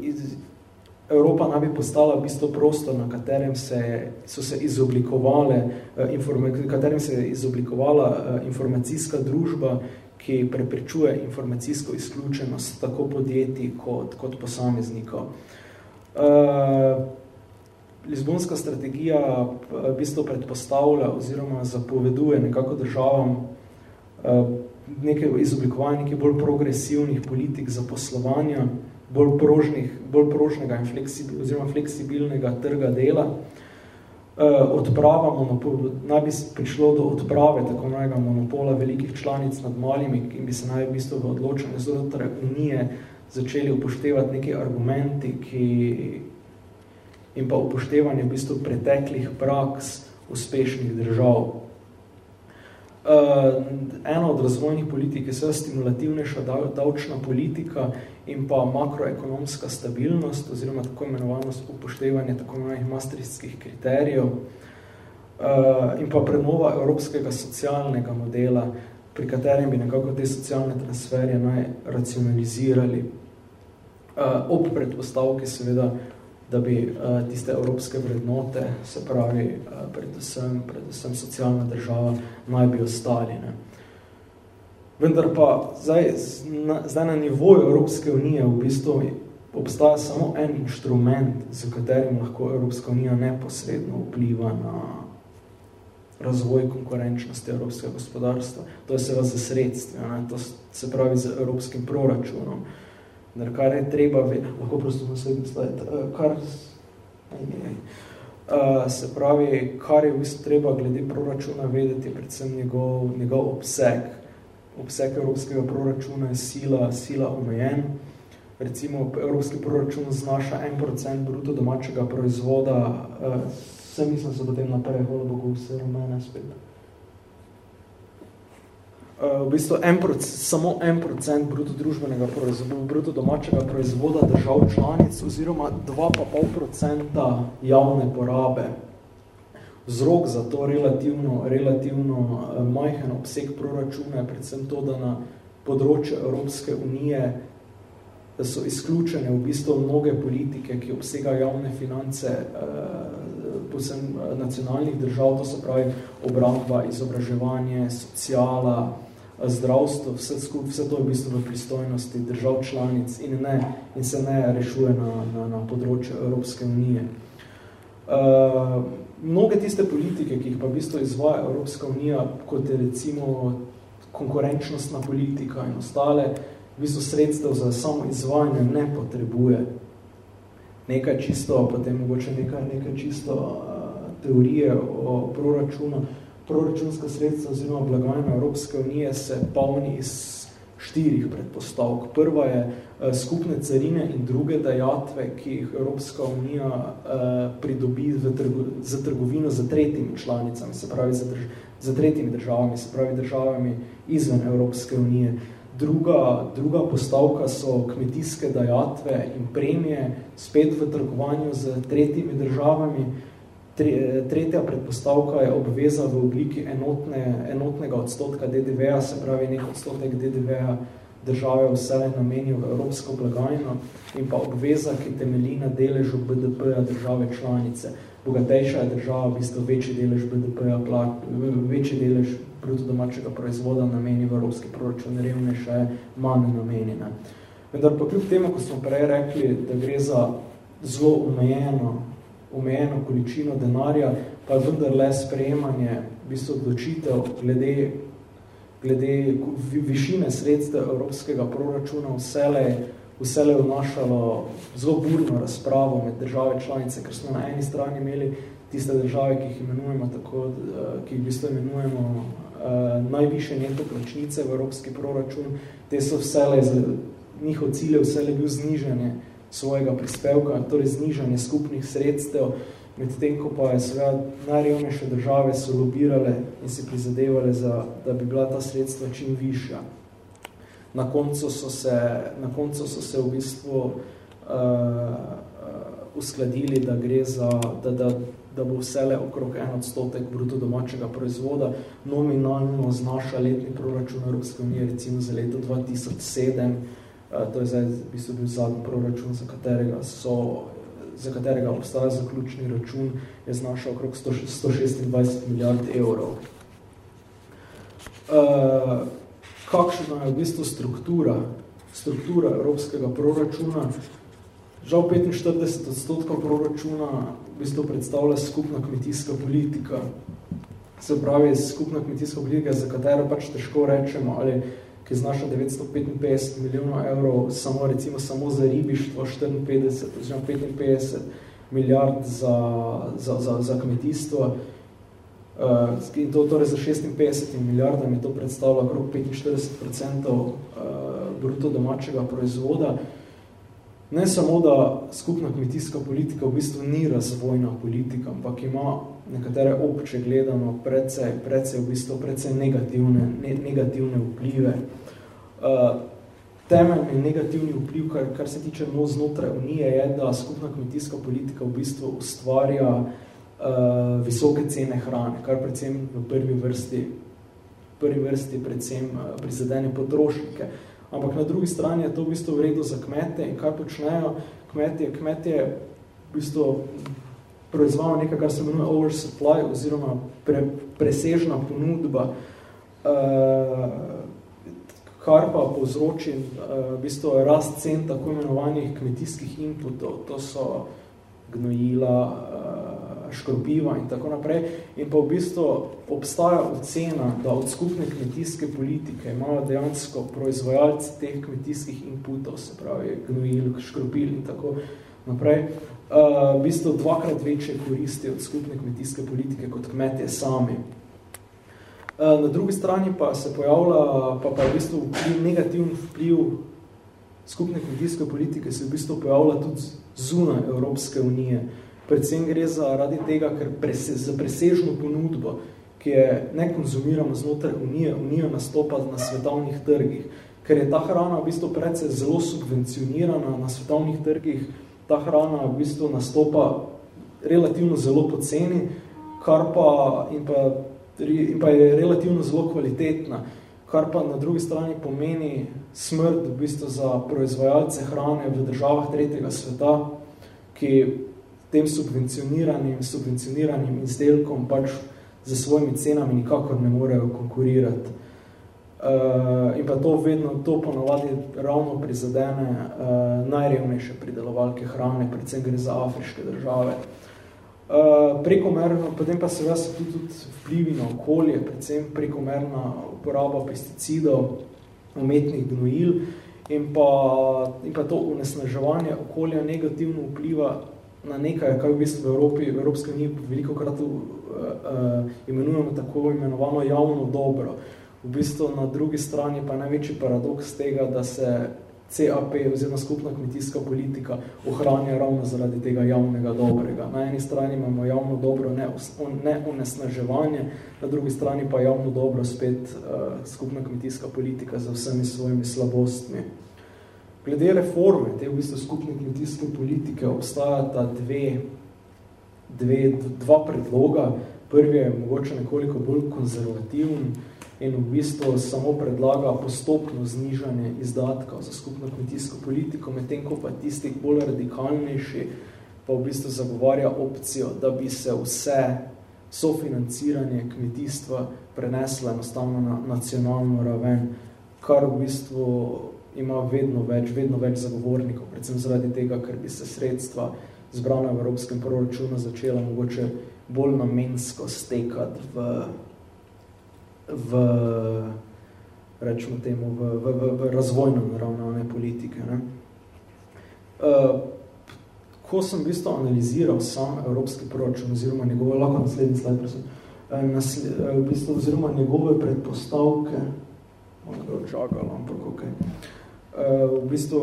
Iz, Evropa naj bi postala v bistvu prostor, na katerem se, so se izoblikovale, uh, katerem se je izoblikovala informacijska družba, ki preprečuje informacijsko izključenost tako podjetij kot, kot posameznikov. Uh, Lizbonska strategija v bistvu predpostavlja oziroma zapoveduje nekako državam uh, nekaj izoblikovanja nekaj bolj progresivnih politik za poslovanja, bolj, prožnih, bolj prožnega in fleksibil, oziroma fleksibilnega trga dela. Uh, odprava monopol, naj bi prišlo do odprave tako mnogega monopola velikih članic nad malimi in bi se naj v bistvu v odločenju znotraj unije začeli upoštevati neki argumenti ki, in pa upoštevanje v bistvu preteklih praks uspešnih držav. Uh, ena od razvojnih politik je seveda stimulativnejša davčna politika in pa makroekonomska stabilnost oziroma tako imenovanost upoštevanje tako imenovanih maastrichtskih kriterijev uh, in pa prenova evropskega socialnega modela, pri katerem bi nekako te socialne transferje naj racionalizirali uh, ob predpostavki seveda da bi uh, tiste evropske vrednote, se pravi uh, predvsem, predvsem socialna država, naj bi ostali. Ne. Vendar pa zdaj na, zdaj na nivoju Evropske unije v bistvu obstaja samo en inštrument, z katerim lahko Evropska unija neposredno vpliva na razvoj konkurenčnosti evropskega gospodarstva. To je seveda za sredstva, ne. to se pravi z evropskim proračunom. Uh, kar je treba lahko prosto naslednji sled, eh, kar Uh, se pravi, kar je v bistvu treba glede proračuna vedeti, predvsem njegov, njegov obseg. Obseg evropskega proračuna je sila, sila omejen. Recimo, evropski proračun znaša 1% bruto domačega proizvoda, vse mislim se potem naprej, hvala Bogu, vse rumene spet. Uh, v bistvu en samo en procent bruto družbenega proizvoda, bruto domačega proizvoda držav članic oziroma 2,5 procenta javne porabe. Vzrok za to relativno, relativno eh, majhen obseg proračuna je predvsem to, da na področju Evropske unije da so izključene v bistvu mnoge politike, ki obsegajo javne finance eh, posem eh, nacionalnih držav, to se pravi obramba, izobraževanje, sociala, zdravstvo, vse, skup, vse to je v bistvu v pristojnosti držav članic in, ne, in se ne rešuje na, na, na področju Evropske unije. Uh, mnoge tiste politike, ki jih pa v bistvu izvaja Evropska unija, kot je recimo konkurenčnostna politika in ostale, v bistvu sredstev za samo izvajanje ne potrebuje. Nekaj čisto, potem mogoče nekaj, nekaj čisto uh, teorije o proračunu, proračunska sredstva oziroma blagajna Evropske unije se polni iz štirih predpostavk. Prva je uh, skupne carine in druge dajatve, ki jih Evropska unija uh, pridobi v trgo, za trgovino za tretjimi članicami, se pravi za, drž, za tretjimi državami, se pravi državami izven Evropske unije. Druga, druga postavka so kmetijske dajatve in premije, spet v trgovanju z tretjimi državami, Tretja predpostavka je obveza v obliki enotne, enotnega odstotka DDV-a, se pravi nek odstotek DDV-a države vse namenijo v evropsko blagajno in pa obveza, ki temelji na deležu BDP-a države članice. Bogatejša je država, v bistvu večji delež BDP-a, večji delež bruto domačega proizvoda nameni v evropski proračun, revnejša je manj namenjena. Vendar pa kljub temu, ko smo prej rekli, da gre za zelo omejeno omejeno količino denarja, pa vendar le sprejemanje v bistvu odločitev glede, glede višine sredstev evropskega proračuna vsele, vsele vnašalo zelo burno razpravo med države članice, ker smo na eni strani imeli tiste države, ki jih imenujemo tako, ki jih v bistvu imenujemo uh, najviše neto plačnice v evropski proračun, te so vsele, njihov cilj je vsele bil znižanje svojega prispevka, torej znižanje skupnih sredstev medtem ko pa je seveda najrevnejše države so lobirale in si prizadevale, za, da bi bila ta sredstva čim višja. Na koncu so se, na koncu so se v bistvu uh, uh, uskladili, da gre za, da, da, da bo vsele okrog en odstotek bruto domačega proizvoda nominalno znaša letni proračun Evropske unije, recimo za leto 2007, uh, to je zdaj v bistvu bil zadnji proračun, za katerega so za katerega obstaja zaključni račun, je znašal okrog 126 milijard evrov. Uh, kakšna je v bistvu struktura, struktura evropskega proračuna? Žal 45 odstotkov proračuna v bistvu predstavlja skupna kmetijska politika. Se pravi, skupna kmetijska politika, za katero pač težko rečemo, ali ki znaša 955 milijonov evrov, samo recimo samo za ribištvo 54 oziroma 55 milijard za, za, za, za kmetijstvo. Uh, in to torej za 56 milijardami to predstavlja okrog 45% uh, bruto domačega proizvoda. Ne samo, da skupna kmetijska politika v bistvu ni razvojna politika, ampak ima nekatere obče gledano precej, precej, v bistvu precej negativne, ne, negativne vplive. Uh, temeljni negativni vpliv, kar, kar se tiče no znotraj Unije, je, da skupna kmetijska politika v bistvu ustvarja uh, visoke cene hrane, kar predvsem v prvi vrsti, prvi vrsti predvsem uh, prizadene potrošnike. Ampak na drugi strani je to v bistvu vredo za kmete in kaj počnejo kmetje? Kmetje v bistvu proizvajajo nekaj, kar se imenuje oversupply oziroma pre, presežna ponudba, uh, kar pa povzroči uh, v bistvu rast cen tako imenovanih kmetijskih inputov, to so gnojila, uh, škropiva in tako naprej. In pa v bistvu obstaja ocena, da od skupne kmetijske politike imajo dejansko proizvajalci teh kmetijskih inputov, se pravi gnojil, škropil in tako naprej, uh, v bistvu dvakrat večje koristi od skupne kmetijske politike kot kmetje sami. Uh, na drugi strani pa se pojavlja, pa, pa v bistvu vpliv, negativni vpliv skupne kmetijske politike se v bistvu pojavlja tudi zunaj Evropske unije. Predvsem gre za radi tega, ker prese, za presežno ponudbo, ki je ne konzumiramo znotraj Unije, Unija nastopa na svetovnih trgih, ker je ta hrana v bistvu predvsej zelo subvencionirana na svetovnih trgih, ta hrana v bistvu nastopa relativno zelo poceni, kar pa, in pa, in pa je relativno zelo kvalitetna, kar pa na drugi strani pomeni smrt v bistvu za proizvajalce hrane v državah tretjega sveta, ki tem subvencioniranim, subvencioniranim izdelkom pač za svojimi cenami nikakor ne morejo konkurirati. Uh, in pa to vedno, to ponovadi ravno prizadene uh, najrevnejše pridelovalke hrane, predvsem gre za afriške države. Uh, prekomerno, potem pa seveda se tudi, tudi vplivi na okolje, predvsem prekomerna uporaba pesticidov, umetnih gnojil in pa, in pa to unesnaževanje okolja negativno vpliva na nekaj, kar v bistvu v Evropi, v Evropski uniji veliko krat uh, uh, imenujemo tako imenovano javno dobro. V bistvu na drugi strani pa največji paradoks tega, da se CAP oziroma skupna kmetijska politika ohranja ravno zaradi tega javnega dobrega. Na eni strani imamo javno dobro ne, ne na drugi strani pa javno dobro spet uh, skupna kmetijska politika za vsemi svojimi slabostmi. Glede reforme te v bistvu skupne kmetijske politike obstajata dve, dve, dva predloga. Prvi je mogoče nekoliko bolj konzervativen, in v bistvu samo predlaga postopno znižanje izdatkov za skupno kmetijsko politiko, medtem ko pa tisti bolj radikalnejši pa v bistvu zagovarja opcijo, da bi se vse sofinanciranje kmetijstva preneslo enostavno na nacionalno raven, kar v bistvu ima vedno več, vedno več zagovornikov, predvsem zaradi tega, ker bi se sredstva zbrana v evropskem proračunu začela mogoče bolj namensko stekati v v, rečemo temu, v, v, v, v razvojno naravnane politike. Ne. Uh, ko sem v bistvu analiziral sam evropski proračun oziroma njegove, lahko naslednji slajd, prosim, uh, nasle, uh, v bistvu oziroma njegove predpostavke, malo ga očakalo, ampak ok. V bistvu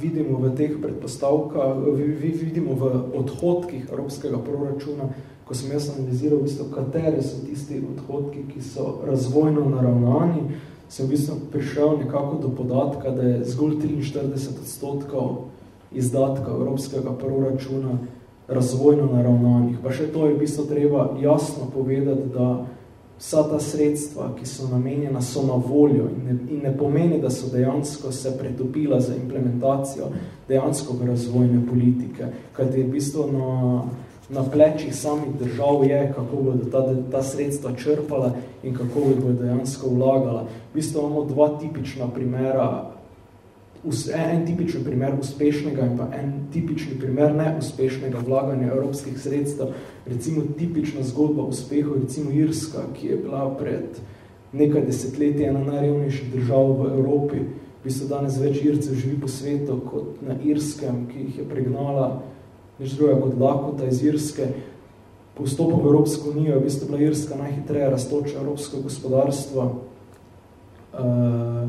vidimo v teh predpostavkah, vidimo v odhodkih evropskega proračuna, ko sem jaz analiziral, v bistvu, katere so tisti odhodki, ki so razvojno naravnani, sem v bistvu prišel nekako do podatka, da je zgolj 43 odstotkov izdatka evropskega proračuna razvojno naravnanih. Pa še to je v bistvu treba jasno povedati, da vsa ta sredstva, ki so namenjena, so na voljo in ne, in ne pomeni, da so dejansko se pretopila za implementacijo dejansko razvojne politike, kajti v bistvu na na plečih samih držav je, kako bodo ta, ta sredstva črpala in kako bodo dejansko vlagala. V bistvu imamo dva tipična primera, en tipični primer uspešnega in pa en tipični primer neuspešnega vlaganja evropskih sredstev. Recimo tipična zgodba uspehu, recimo Irska, ki je bila pred nekaj desetletij ena najrevnejših držav v Evropi. V bistvu danes več Ircev živi po svetu kot na Irskem, ki jih je pregnala nič druga kot lakota iz Irske. Po vstopu v Evropsko unijo je v bistvu bila Irska najhitreje raztoča evropsko gospodarstvo uh,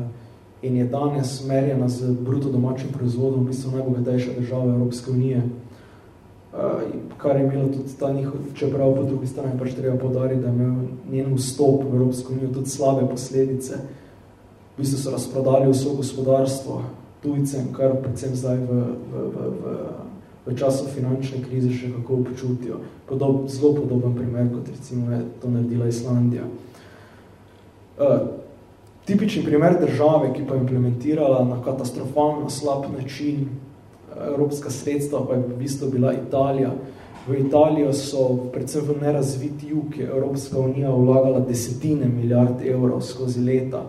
in je danes merjena z bruto domačim proizvodom v bistvu najbogatejša država Evropske unije. Uh, kar je imelo tudi ta njihov, čeprav po drugi strani pač treba podariti, da je imel njen vstop v Evropsko unijo tudi slabe posledice. V bistvu so razprodali vso gospodarstvo tujcem, kar predvsem zdaj v, v, v, v v času finančne krize še kako počutijo. Podob, zelo podoben primer, kot recimo je to naredila Islandija. Uh, tipični primer države, ki pa je implementirala na katastrofalno slab način uh, evropska sredstva, pa je v bistvu bila Italija. V Italijo so, predvsem v nerazviti jug, je Evropska unija vlagala desetine milijard evrov skozi leta.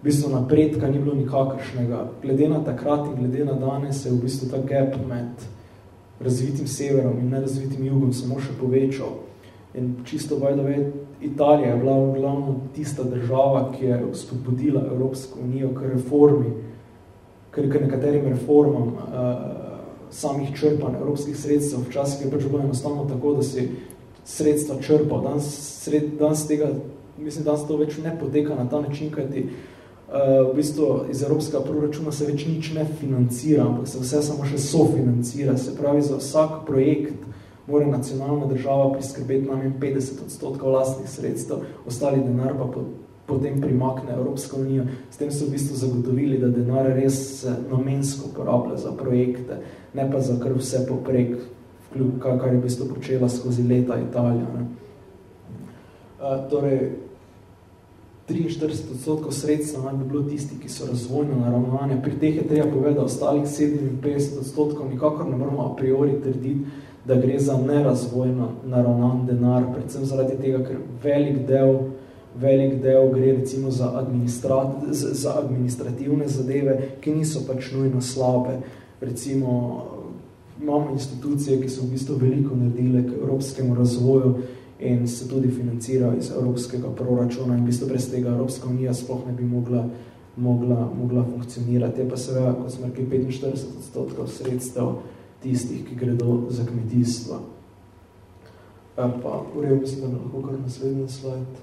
V bistvu napredka ni bilo nikakršnega. Glede na takrat in glede na danes je v bistvu ta gap med razvitim severom in nerazvitim jugom samo še povečal. In čisto by the way, Italija je bila glavno tista država, ki je spodbudila Evropsko unijo k reformi, ker k nekaterim reformam uh, samih črpanj evropskih sredstev. Včasih je pač bilo enostavno tako, da si sredstva črpal. Danes, sred, danes tega, mislim, danes to več ne poteka na ta način, kajti uh, v bistvu iz evropskega proračuna se več nič ne financira, ampak se vse samo še sofinancira. Se pravi, za vsak projekt mora nacionalna država priskrbeti namen 50 odstotkov vlastnih sredstev, ostali denar pa po, potem primakne Evropska unija. S tem so v bistvu zagotovili, da denar res namensko porablja za projekte, ne pa za kar vse poprek, kar je v bistvu počela skozi leta Italija. Ne. Torej, 43 odstotkov sredstva naj bi bilo tisti, ki so razvojno naravnane. Pri teh je treba povedati, da ostalih 57 odstotkov nikakor ne moramo a priori trditi, da gre za nerazvojno naravnan denar, predvsem zaradi tega, ker velik del, velik del gre recimo za, administrat, za administrativne zadeve, ki niso pač nujno slabe. Recimo imamo institucije, ki so v bistvu veliko naredile k evropskemu razvoju, in se tudi financira iz evropskega proračuna in v bistvu brez tega Evropska unija sploh ne bi mogla, mogla, mogla funkcionirati. Je pa seveda, kot smo rekli, 45 odstotkov sredstev tistih, ki gredo za kmetijstvo. Pa, v redu, mislim, da lahko kar naslednji slajd.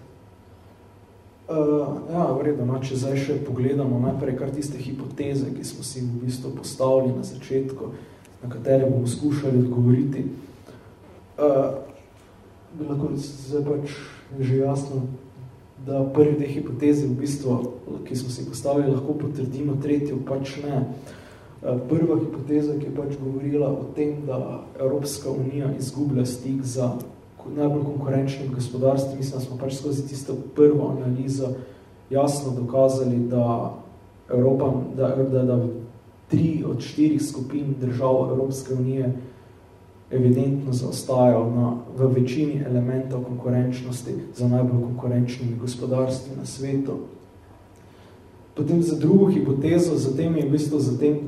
Uh, ja, v redu, no, če zdaj še pogledamo najprej kar tiste hipoteze, ki smo si v bistvu postavili na začetku, na katere bomo skušali odgovoriti. Uh, bi lahko zdaj pač že jasno, da prvi te hipoteze v bistvu, ki smo si postavili, lahko potrdimo, tretjo pač ne. Eh, prva hipoteza, ki je pač govorila o tem, da Evropska unija izgublja stik za najbolj konkurenčnim gospodarstvom, mislim, da smo pač skozi tisto prvo analizo jasno dokazali, da Evropa, da, da, da tri od štirih skupin držav Evropske unije evidentno zaostajajo na, v večini elementov konkurenčnosti za najbolj konkurenčnimi gospodarstvi na svetu. Potem za drugo hipotezo, za tem je v bistvu za tem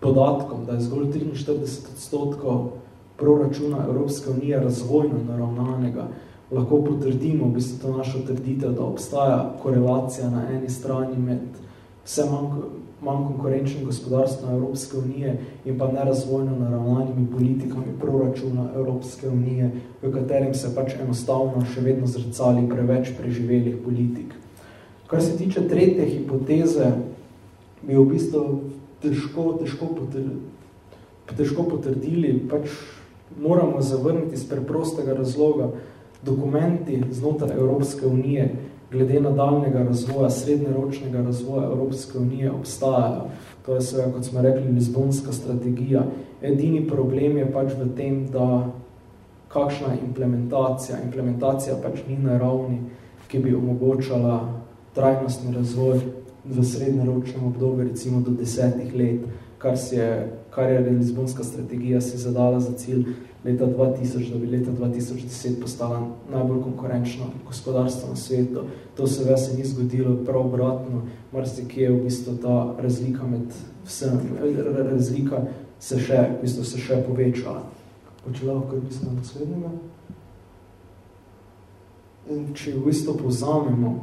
podatkom, da je zgolj 43 odstotkov proračuna Evropske unije razvojno naravnanega, lahko potrdimo v bistvu to našo trditev, da obstaja korelacija na eni strani med vse manj manj konkurenčnim gospodarstvom Evropske unije in pa nerazvojno naravnanimi politikami proračuna Evropske unije, v katerem se pač enostavno še vedno zrcali preveč preživelih politik. Kar se tiče tretje hipoteze, bi v bistvu težko, težko, potrdili, težko potrdili, pač moramo zavrniti z preprostega razloga. Dokumenti znotraj Evropske unije glede nadaljnega razvoja, srednjeročnega razvoja Evropske unije obstajajo. To je seveda, kot smo rekli, Lizbonska strategija. Edini problem je pač v tem, da kakšna implementacija, implementacija pač ni na ravni, ki bi omogočala trajnostni razvoj v srednjeročnem obdobju, recimo do desetih let, kar, si je, kar je Lizbonska strategija si zadala za cilj leta 2000, da bi leta 2010 postala najbolj konkurenčno gospodarstvo na svetu. To se ve se ni zgodilo prav obratno, marsti, kje je v bistvu ta razlika med vsem, razlika se še, v bistvu se še povečala. Počela lahko bi se na naslednjega. In če v bistvu povzamemo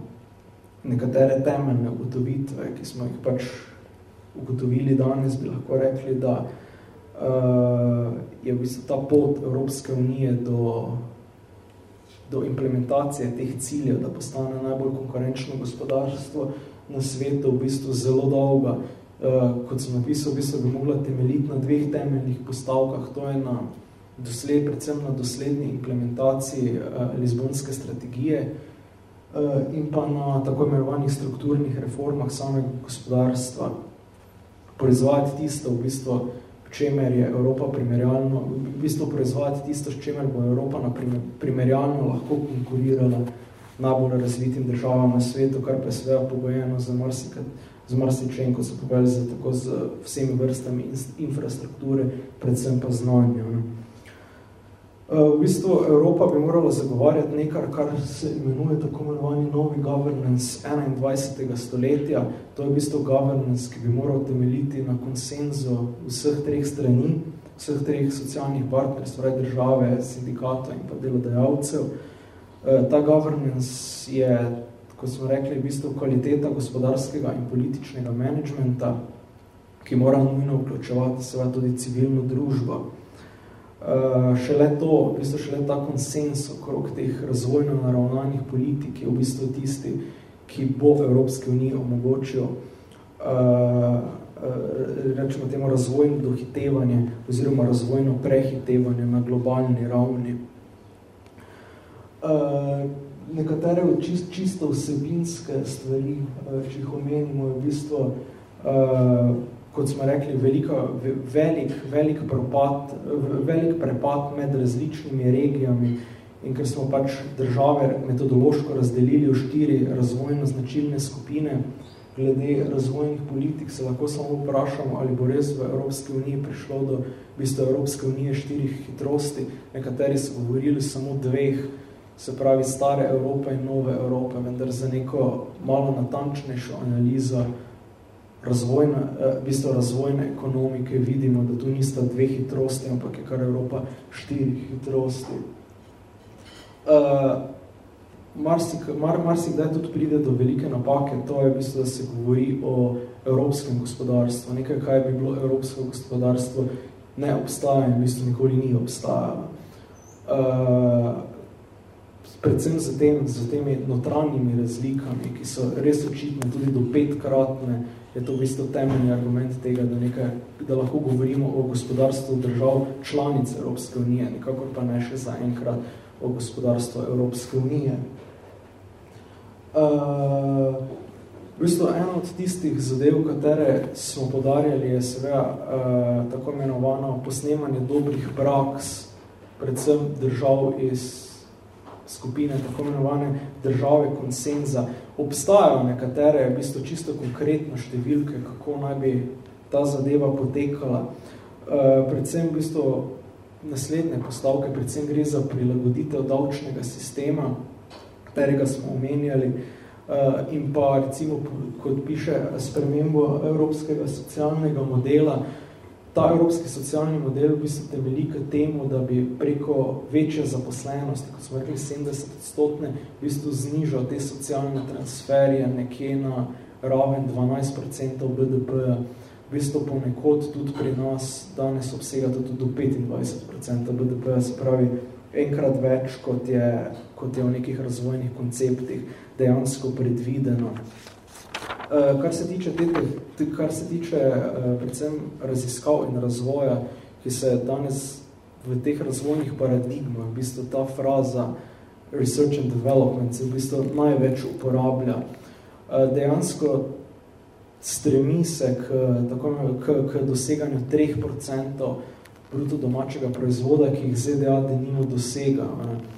nekatere temeljne ugotovitve, ki smo jih pač ugotovili danes, bi lahko rekli, da uh, je v bistvu ta pot Evropske unije do, do implementacije teh ciljev, da postane najbolj konkurenčno gospodarstvo na svetu v bistvu zelo dolga. Uh, kot sem napisal, v bistvu bi mogla temeljiti na dveh temeljnih postavkah, to je na dosled, predvsem na dosledni implementaciji uh, Lizbonske strategije uh, in pa na tako imenovanih strukturnih reformah samega gospodarstva, proizvajati tisto, v bistvu, čemer je Evropa primerjalno, v bistvu proizvajati tisto, s čemer bo Evropa na primerjalno lahko konkurirala najbolj razvitim državam na svetu, kar pa je seveda pogojeno za marsikrat, z marsičem, ko so povedali za tako z vsemi vrstami infrastrukture, predvsem pa znanja. Ne. Eh, v bistvu Evropa bi morala zagovarjati nekaj, kar se imenuje tako imenovani novi governance 21. stoletja. To je v bistvu governance, ki bi moral temeljiti na konsenzu vseh treh strani, vseh treh socialnih partnerstv, torej države, sindikata in pa delodajalcev. Eh, ta governance je, kot smo rekli, v bistvu kvaliteta gospodarskega in političnega managementa, ki mora nujno vključevati seveda tudi civilno družbo. Uh, šele to, v bistvu šele ta konsens okrog teh razvojno naravnanih politik je v bistvu tisti, ki bo v Evropski uniji omogočil uh, uh, temu razvojno dohitevanje oziroma razvojno prehitevanje na globalni ravni. Uh, nekatere čist, čisto vsebinske stvari, uh, če jih omenimo, je v bistvu uh, kot smo rekli, velika, velik, velik, propad, velik prepad med različnimi regijami. In ker smo pač države metodološko razdelili v štiri razvojno značilne skupine, glede razvojnih politik se lahko samo vprašamo, ali bo res v Evropski uniji prišlo do v bistvu Evropske unije štirih hitrosti, nekateri so govorili samo dveh, se pravi stare Evrope in nove Evrope, vendar za neko malo natančnejšo analizo razvojne, eh, v bistvu razvojne ekonomike vidimo, da tu nista dve hitrosti, ampak je kar Evropa štiri hitrosti. Uh, marsik, mar, marsik daj tudi pride do velike napake, to je v bistvu, da se govori o evropskem gospodarstvu. Nekaj, kaj bi bilo evropsko gospodarstvo, ne obstaja in v bistvu nikoli ni obstajalo. Uh, predvsem z, tem, z temi notranjimi razlikami, ki so res očitne tudi do petkratne, je to v bistvu temeljni argument tega, da, nekaj, da lahko govorimo o gospodarstvu držav članic Evropske unije, nekako pa ne še zaenkrat o gospodarstvu Evropske unije. Uh, v bistvu ena od tistih zadev, katere smo podarjali, je seveda uh, tako imenovano posnemanje dobrih praks, predvsem držav iz skupine, tako imenovane države konsenza. Obstajajo nekatere, v bistvu čisto konkretno številke, kako naj bi ta zadeva potekala. Uh, predvsem v bistvu naslednje postavke, predvsem gre za prilagoditev davčnega sistema, katerega smo omenjali, uh, in pa recimo, kot piše, spremembo evropskega socialnega modela, ta evropski socialni model v bistvu temelji k temu, da bi preko večje zaposlenosti, kot smo rekli 70 odstotne, v bistvu znižal te socialne transferje nekje na raven 12% BDP. V bistvu ponekod tudi pri nas danes obsega tudi do 25% BDP, se pravi enkrat več, kot je, kot je v nekih razvojnih konceptih dejansko predvideno. Uh, kar se tiče, te, kar se tiče uh, predvsem raziskav in razvoja, ki se danes v teh razvojnih paradigmah, v bistvu ta fraza research and development se v bistvu največ uporablja. Uh, dejansko stremi se k, tako, k, k doseganju 3% bruto domačega proizvoda, ki jih ZDA denimo dosega. Ne.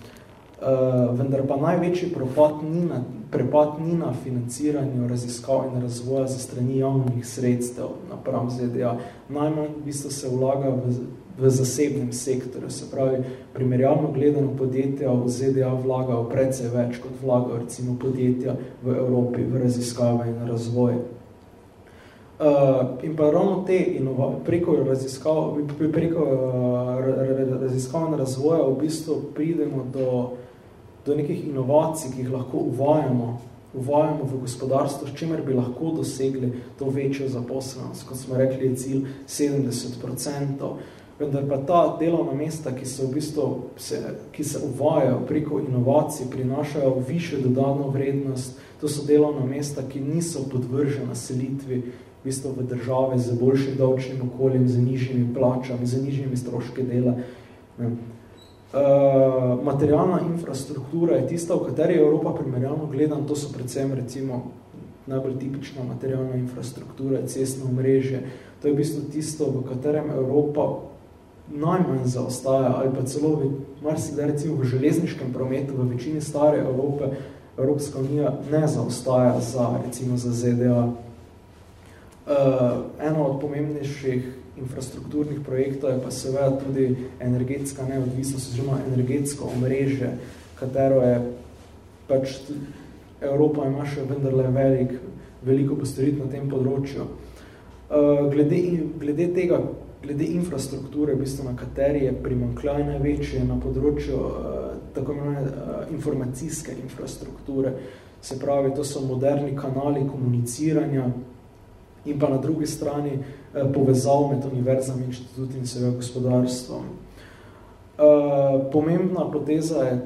Uh, vendar pa največji propad ni na, prepad ni na financiranju raziskav in razvoja za strani javnih sredstev napram ZDA. Najmanj v bistvu se vlaga v, v zasebnem sektorju, se pravi, primerjalno gledano podjetja v ZDA vlagajo precej več kot vlagajo recimo podjetja v Evropi v raziskave in razvoj. Uh, in pa ravno te preko raziskav, preko uh, raziskav in razvoja v bistvu pridemo do, do nekih inovacij, ki jih lahko uvajamo, uvajamo v gospodarstvo, s čimer bi lahko dosegli to večjo zaposlenost. Kot smo rekli, je cilj 70%. Vendar pa ta delovna mesta, ki se v bistvu se, ki se uvajajo preko inovacij, prinašajo višjo dodatno vrednost, to so delovna mesta, ki niso podvržena selitvi v bistvu v države z boljšim davčnim okoljem, z nižjimi plačami, z nižjimi stroške dela. Ne. Uh, materialna infrastruktura je tista, v kateri je Evropa primerjalno gledan, to so predvsem recimo najbolj tipična materialna infrastruktura, cestno mreže. To je v bistvu tisto, v katerem Evropa najmanj zaostaja ali pa celo marsikdaj recimo v železniškem prometu, v večini stare Evrope, Evropska unija ne zaostaja za recimo za ZDA. Uh, eno od pomembnejših infrastrukturnih projektov je pa seveda tudi energetska neodvisnost, oziroma energetsko omrežje, katero je pač Evropa ima še vendarle velik, veliko postoriti na tem področju. Uh, glede, glede tega, glede infrastrukture, v bistvu na kateri je primankljaj največje na področju uh, tako imenovane uh, informacijske infrastrukture, se pravi, to so moderni kanali komuniciranja, in pa na drugi strani eh, povezav med univerzami, inštituti in seveda gospodarstvom. Eh, pomembna poteza je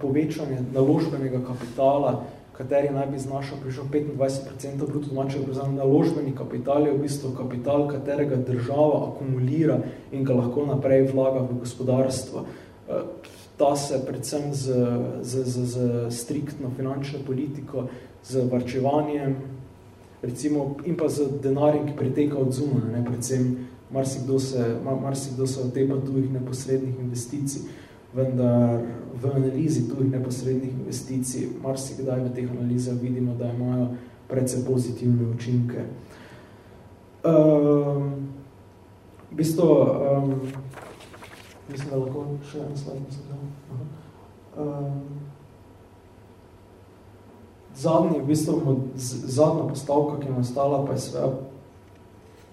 povečanje naložbenega kapitala, kateri naj bi znašal prišel 25% bruto domačega proizvoda. Naložbeni kapital je v bistvu kapital, katerega država akumulira in ga lahko naprej vlaga v gospodarstvo. Eh, ta se predvsem z, z, z, z striktno finančno politiko, z varčevanjem, recimo, in pa z denarjem, ki priteka od zuma, ne, predvsem marsikdo se, marsikdo se otepa tujih neposrednih investicij, vendar v analizi tujih neposrednih investicij, marsikdaj v teh analizah vidimo, da imajo predvsej pozitivne učinke. Um, v bistvu, um, mislim, da lahko še en slide mislim, um, zadnji, v bistvu, zadnja postavka, ki je nastala, pa je sve,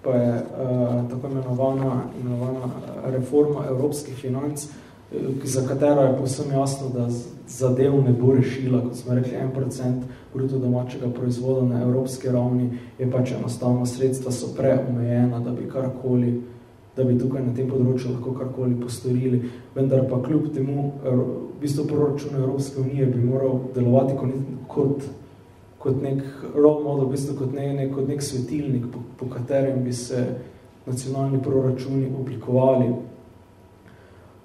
pa je uh, tako imenovana, imenovana eh, reforma evropskih financ, eh, za katero je povsem jasno, da zadev ne bo rešila, kot smo rekli, 1% bruto domačega proizvoda na evropski ravni, je pač enostavno sredstva so preomejena, da bi karkoli da bi tukaj na tem področju lahko karkoli postorili, vendar pa kljub temu, v bistvu proračun Evropske unije bi moral delovati kot, kot nek role model, v bistvu kot, ne, ne, kot nek svetilnik, po, po katerem bi se nacionalni proračuni oblikovali.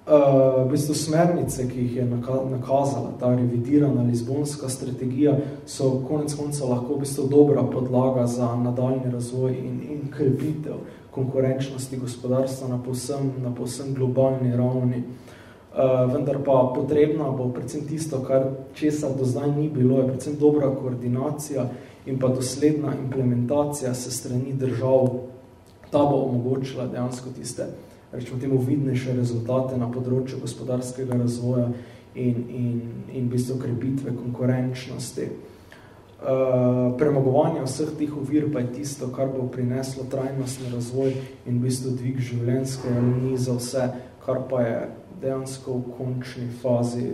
Uh, v bistvu smernice, ki jih je nakazala ta revidirana lizbonska strategija, so konec konca lahko v bistvu dobra podlaga za nadaljni razvoj in, in krepitev konkurenčnosti gospodarstva na povsem, na povsem globalni ravni. Uh, vendar pa potrebna bo predvsem tisto, kar česa do zdaj ni bilo, je predvsem dobra koordinacija in pa dosledna implementacija se strani držav. Ta bo omogočila dejansko tiste, rečemo temu, vidnejše rezultate na področju gospodarskega razvoja in, in, in v bistvu krepitve konkurenčnosti. Uh, premagovanje vseh tih ovir pa je tisto, kar bo prineslo trajnostni razvoj in v bistvu dvig življenjske ravni za vse, kar pa je dejansko v končni fazi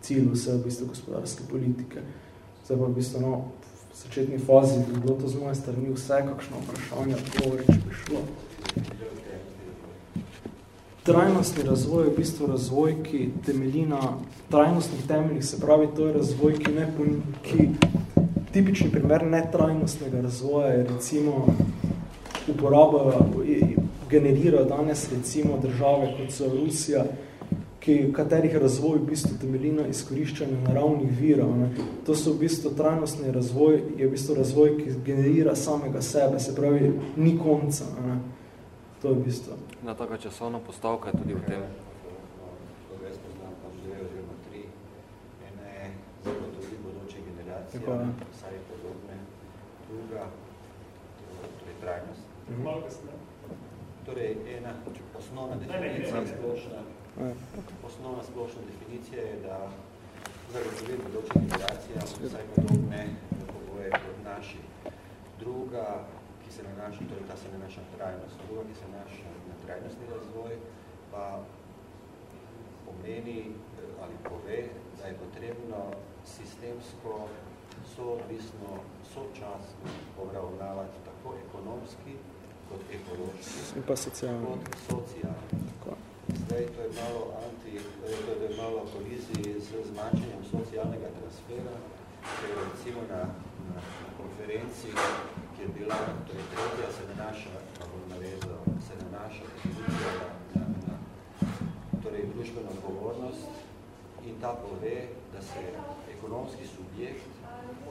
cilj vse v bistvu gospodarske politike. Zdaj pa v bistvu no, v začetni fazi bi bilo to z moje strani vse, kakšno vprašanje, odgovori, če bi šlo. Trajnostni razvoj je v bistvu razvoj, ki temelji na trajnostnih temeljih, se pravi, to je razvoj, ki, ne, ki tipični primer netrajnostnega razvoja je recimo uporaba, generira danes recimo države, kot so Rusija, ki, katerih razvoj v bistvu temelji na izkoriščanju naravnih virov. Ne. To so v bistvu trajnostni razvoj, je v bistvu razvoj, ki generira samega sebe, se pravi, ni konca. Ne. To je v bistvu. Na taka časovna postavka je tudi v tem. Tako, ja. vsaj podobne. Druga, torej trajnost. Torej, ena osnovna definicija, splošna, osnovna splošna definicija je, da zagotovi bodoče generacije, vsaj podobne pogoje kot naši. Druga, ki se nanaša, torej ta se nanaša na trajnost. Druga, ki se nanaša na trajnostni razvoj, pa pomeni ali pove, da je potrebno sistemsko soodvisno, sočasno obravnavati tako ekonomski, kot ekološki, in pa socialni. kot socialni. Zdaj, to je malo anti, to je malo koliziji z zmanjšanjem socialnega transfera, ker recimo na, na, na konferenci, ki je bila, to je tretja, se nanaša, pa bom navezal, se nanaša na, na, na torej družbeno odgovornost in ta pove, da se ekonomski subjekt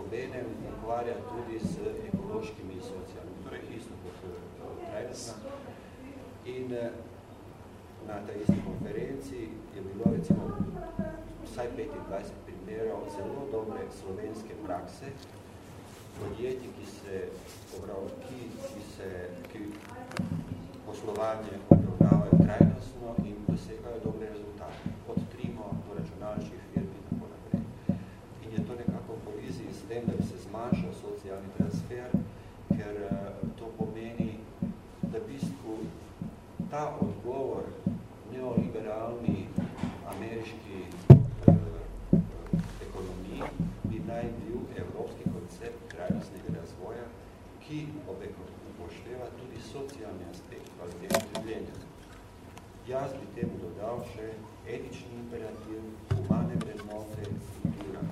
obenem ukvarja tudi z ekološkimi in socialnimi, torej isto kot trajnostna. In eh, na tej isti konferenci je bilo recimo vsaj 25 primerov zelo dobre slovenske prakse, podjetji, ki se, obrav, ki, ki se ki poslovanje obravnavajo trajnostno in dosegajo dobre rezultate, od trimo do računalniških firm in tako naprej. In je to nekako v koliziji s tem, da bi se zmanjšal socialni transfer, ker uh, to pomeni, da v bistvu ta odgovor neoliberalni ameriški uh, ekonomiji bi naj bil evropski koncept trajnostnega razvoja, ki upošteva tudi socialni aspekt kvalitete življenja. Jaz bi temu dodal še etični imperativ, humane vrednote, kultura.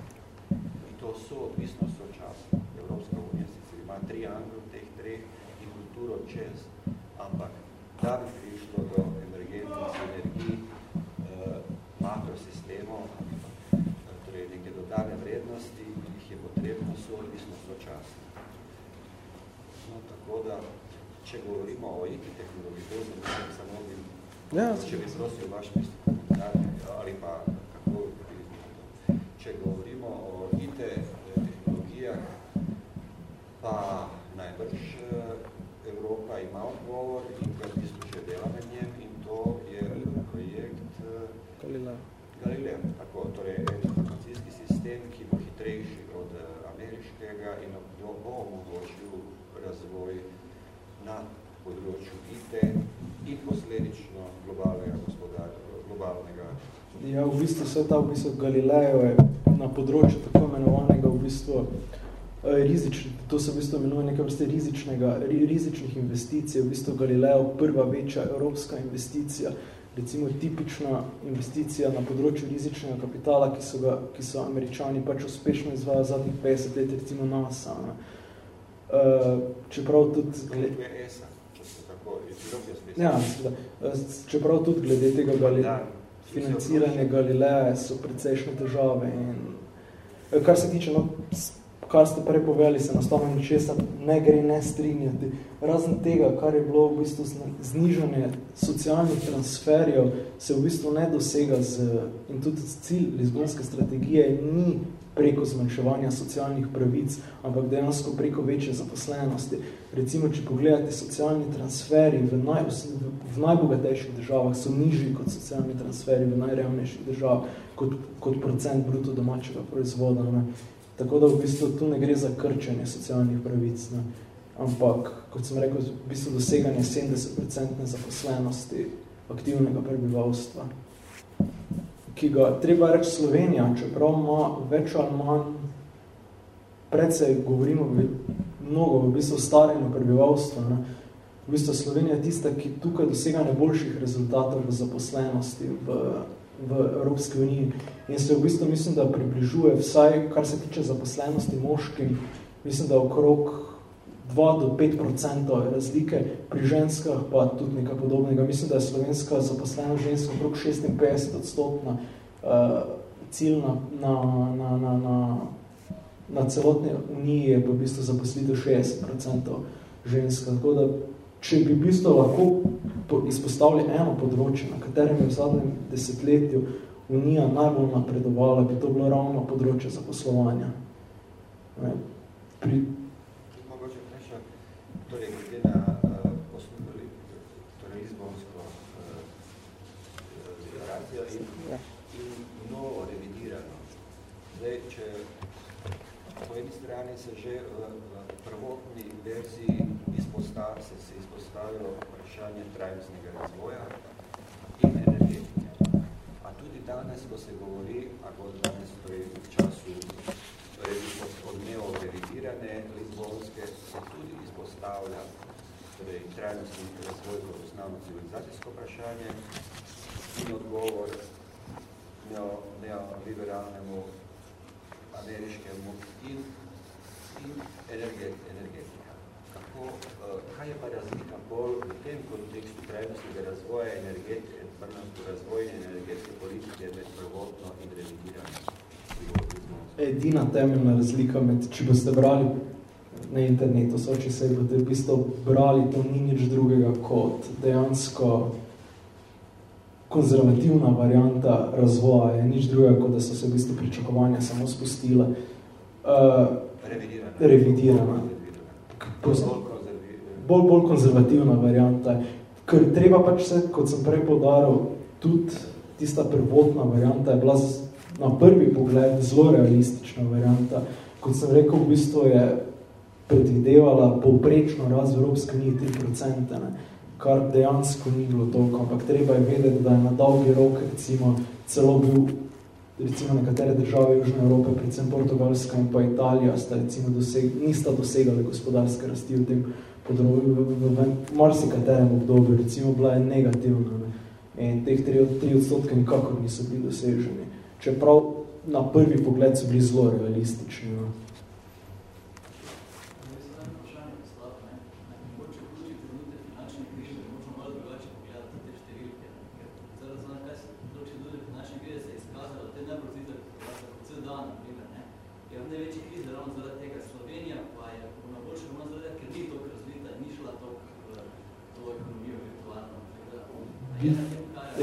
In to so odvisno sočasno. Evropska unija sicer ima triangl teh treh in kulturo čez, ampak da bi prišlo do emergentnih energij, eh, makrosistemov, eh, torej neke dodane vrednosti, jih je potrebno soodvisno sočasno. No, tako da, če govorimo o IT tehnologiji, to znam samo bi, Ja, če bi prosil vaš misli komentar, ali pa kako bi to. Če govorimo o IT tehnologijah, pa najbrž eh, Evropa ima odgovor in ga v bistvu že dela na njem in to je projekt eh, Galileo. Galileo. Tako, torej en informacijski sistem, ki bo hitrejši od eh, ameriškega in bo omogočil razvoj na področju IT in posledično globalnega gospodarja, globalnega. Ja, v bistvu vse ta v bistvu Galileo je na področju tako imenovanega v bistvu eh, rizični, to se v bistvu imenuje nekaj vrste rizičnega, rizičnih investicij, v bistvu Galileo prva večja evropska investicija, recimo tipična investicija na področju rizičnega kapitala, ki so, ga, ki so američani pač uspešno izvajajo zadnjih 50 let, recimo NASA. Ne. Uh, čeprav tudi... Gled... ESA, če se tako, je bilo Ja, seveda. Čeprav tudi glede tega Galilea, financiranje Galileja so precejšnje težave in kar se tiče, no, kar ste prej povedali, se nastavno ničesa ne gre ne strinjati. Razen tega, kar je bilo v bistvu znižanje socialnih transferjev, se v bistvu ne dosega z, in tudi cilj Lizbonske strategije ni preko zmanjševanja socialnih pravic, ampak dejansko preko večje zaposlenosti. Recimo, če pogledate socialni transferi v, naj, v najbogatejših državah so nižji kot socialni transferi v najrevnejših državah, kot, kot procent bruto domačega proizvoda. Ne. Tako da v bistvu tu ne gre za krčenje socialnih pravic, ne. ampak, kot sem rekel, v bistvu doseganje 70% zaposlenosti aktivnega prebivalstva ki ga treba reči Slovenija, čeprav ima več ali manj, predvsej govorimo mnogo v bistvu stareno prebivalstvo. Ne. V bistvu Slovenija je tista, ki tukaj dosega najboljših rezultatov v zaposlenosti v, v Evropski uniji. In se v bistvu mislim, da približuje vsaj, kar se tiče zaposlenosti moškim, mislim, da okrog 2 do 5 procentov razlike, pri ženskah pa tudi nekaj podobnega. Mislim, da je slovenska zaposlena ženska okrog 56 odstotna uh, cilj na, na, na, na, na, na celotni uniji je v bistvu zaposlitev 60 procentov ženska. Tako da, če bi v bistvu lahko izpostavili eno področje, na katerem je v zadnjem desetletju Unija najbolj napredovala, bi to bilo ravno področje zaposlovanja. Ne, pri torej glede na uh, torej Lizbonsko uh, deklaracijo in, ja. in novo revidirano. Zdaj, če po eni strani se že v, v prvotni verziji izpostav, se, se izpostavilo vprašanje trajnostnega razvoja in energetike. A tudi danes, ko se govori, ako danes torej v času torej, odmevo revidirane Lizbonske, se tudi izpostavlja torej, trajnostni razvoj kot osnovno civilizacijsko vprašanje in odgovor neoliberalnemu ameriškemu in, in energet, energetika. Kako, uh, kaj je pa razlika bolj v tem kontekstu trajnostnega razvoja energetike, razvojne energetske politike med prvotno in revidirano? Edina temeljna razlika med, če boste brali na internetu, so, če se boste v bistvu brali, to ni nič drugega kot dejansko konzervativna varianta razvoja, je nič drugega, kot da so se v bistvu pričakovanja samo spustile. Uh, revidirana. revidirana. Bolj, bolj konzervativna varianta. Ker treba pač se, kot sem prej podaril, tudi tista prvotna varianta je bila na prvi pogled zelo realistična varianta. Kot sem rekel, v bistvu je predvidevala povprečno raz Evropske unije 3%, ne, kar dejansko ni bilo toliko, ampak treba je vedeti, da je na dolgi rok recimo celo bil recimo nekatere države Južne Evrope, predvsem Portugalska in pa Italija, sta recimo doseg, nista dosegali gospodarske rasti v tem področju, v, v, v, marsikaterem obdobju, recimo bila je negativna. Ne. In teh tri, tri odstotke nikakor niso bili doseženi. Čeprav na prvi pogled so bili zelo realistični. No.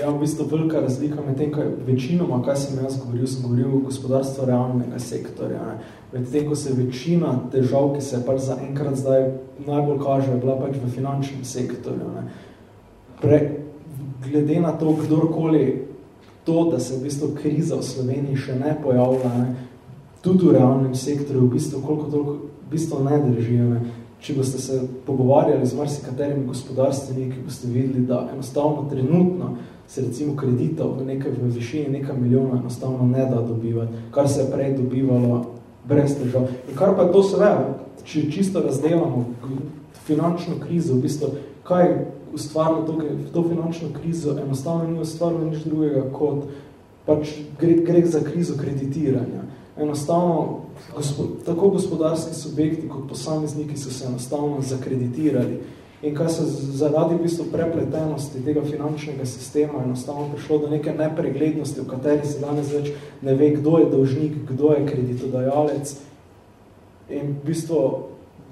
Ja, v bistvu velika razlika med tem, kaj večinoma, kaj sem jaz govoril, sem govoril o gospodarstvu realnega sektorja. Ne. Med tem, ko se večina težav, ki se pač za enkrat zdaj najbolj kaže, je bila pač v finančnem sektorju. Ne. Pre, glede na to, kdorkoli to, da se v bistvu kriza v Sloveniji še ne pojavlja, ne, tudi v realnem sektorju, v bistvu koliko toliko, v bistvu ne držijo. Ne če boste se pogovarjali z marsikaterimi gospodarstveniki, boste videli, da enostavno trenutno se recimo kreditov v nekaj v višini nekaj milijonov enostavno ne da dobivati, kar se je prej dobivalo brez težav. In kar pa to seveda, če čisto razdelamo finančno krizo, v bistvu, kaj ustvarilo to, to finančno krizo, enostavno ni ustvarilo nič drugega kot pač gre, gre za krizo kreditiranja. Enostavno Gospod, tako gospodarski subjekti kot posamezniki so se enostavno zakreditirali in kar se zaradi v bistvu prepletenosti tega finančnega sistema enostavno prišlo do neke nepreglednosti, v kateri se danes več ne ve, kdo je dolžnik, kdo je kreditodajalec. In v bistvu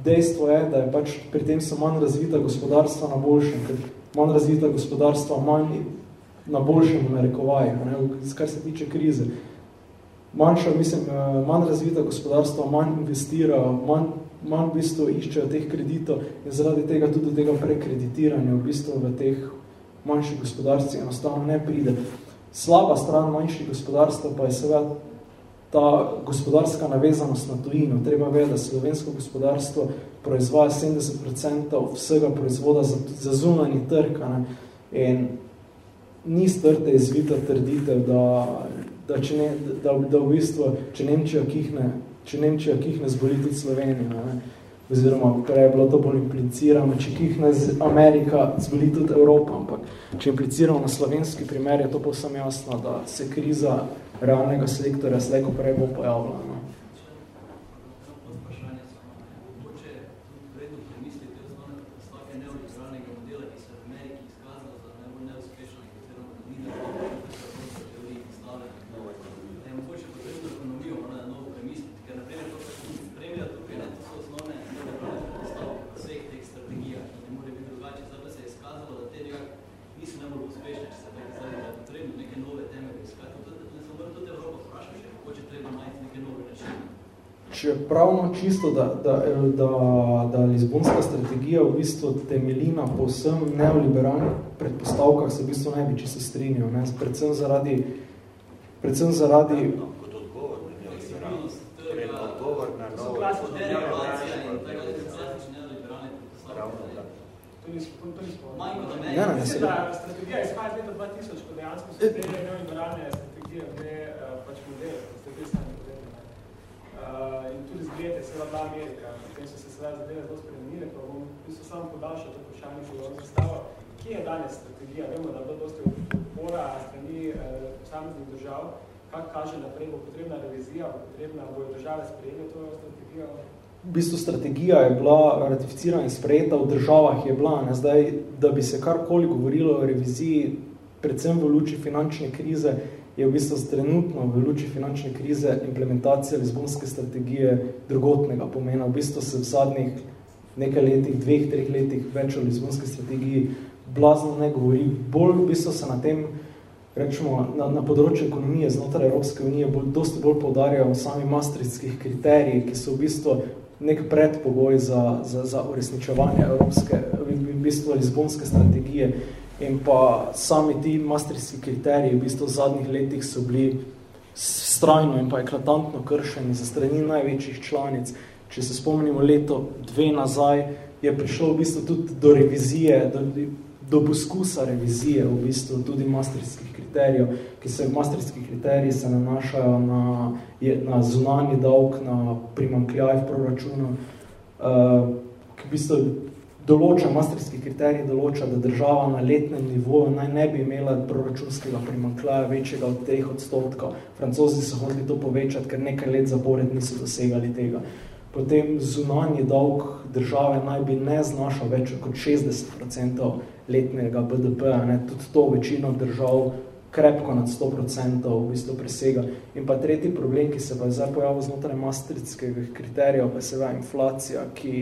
dejstvo je, da je pač pri tem so manj razvita gospodarstva na boljšem, ker manj razvita gospodarstva manj na boljšem narekovaju, kar se tiče krize. Manjša, mislim, eh, manj razvita gospodarstva, manj investira, manj, manj v bistvu iščejo teh kreditov in zaradi tega tudi do tega prekreditiranja v bistvu v teh manjših gospodarstvih enostavno ne pride. Slaba stran manjših gospodarstva pa je seveda ta gospodarska navezanost na tujino. Treba ve, da slovensko gospodarstvo proizvaja 70% vsega proizvoda za, za zunanji trg ne? in ni strte izvita trditev, da da, če ne, da, da v bistvu, če Nemčija kihne, če Nemčija kihne zboli tudi Slovenija, ne? oziroma prej je bilo to bolj implicirano, če kihne z Amerika, zboli tudi Evropa, ampak če impliciramo na slovenski primer, je to povsem jasno, da se kriza realnega sektorja slejko prej bo pojavila. Če pravno čisto, da, da, da, da Lizbonska strategija v bistvu temelji na povsem neoliberalnih predpostavkah, se v bistvu ne bi čisto strinjal. Ne? Predvsem zaradi, predvsem zaradi Kot odgovor na neoliberalnost. Torej, odgovor na novo Ne, ne, ne, se- Strategija izhaja iz leta 2000, ko dejansko so te neoliberalne strategije, ne pač modele, strategije sami modele. ne. Uh, in seveda bila Amerika, potem so se seveda zadeve zelo spremenile, pa bom v bistvu samo podaljšal to vprašanje, ki vam zastava. Kje je danes strategija? Vemo, da je bilo dosti upora strani uh, posameznih držav. Kak kaže naprej, bo potrebna revizija, bo potrebna, bojo države sprejeli to strategijo? v bistvu strategija je bila ratificirana in sprejeta v državah je bila. Ne? Zdaj, da bi se karkoli govorilo o reviziji, predvsem v luči finančne krize, je v bistvu trenutno v luči finančne krize implementacija Lizbonske strategije drugotnega pomena. V bistvu se v zadnjih nekaj letih, dveh, treh letih več o Lizbonski strategiji blazno ne govori. Bolj v bistvu se na tem rečemo, na, na področju ekonomije znotraj Evropske unije bolj, dosti bolj poudarjajo sami maastrichtskih kriteriji, ki so v bistvu nek predpogoj za, za, za uresničevanje evropske, v bistvu Lizbonske strategije in pa sami ti maastrichtski kriteriji v bistvu v zadnjih letih so bili strajno in pa eklatantno kršeni za strani največjih članic. Če se spomnimo leto dve nazaj, je prišlo v bistvu tudi do revizije, do, do poskusa revizije v bistvu tudi maastrichtskih kriterijev, ki se maastrichtski kriteriji se nanašajo na, na zunanji dolg, na primankljaj v proračunu, uh, ki v bistvu določa, maastrichtski kriterij določa, da država na letnem nivoju naj ne bi imela proračunskega primankljaja večjega od 3 odstotkov. Francozi so hodili to povečati, ker nekaj let zapored niso dosegali tega. Potem zunanji dolg države naj bi ne znašal več kot 60% letnega BDP, ne, tudi to večino držav krepko nad 100% v bistvu presega. In pa tretji problem, ki se pa je zdaj pojavil znotraj maastrichtskega kriterija, pa je seveda inflacija, ki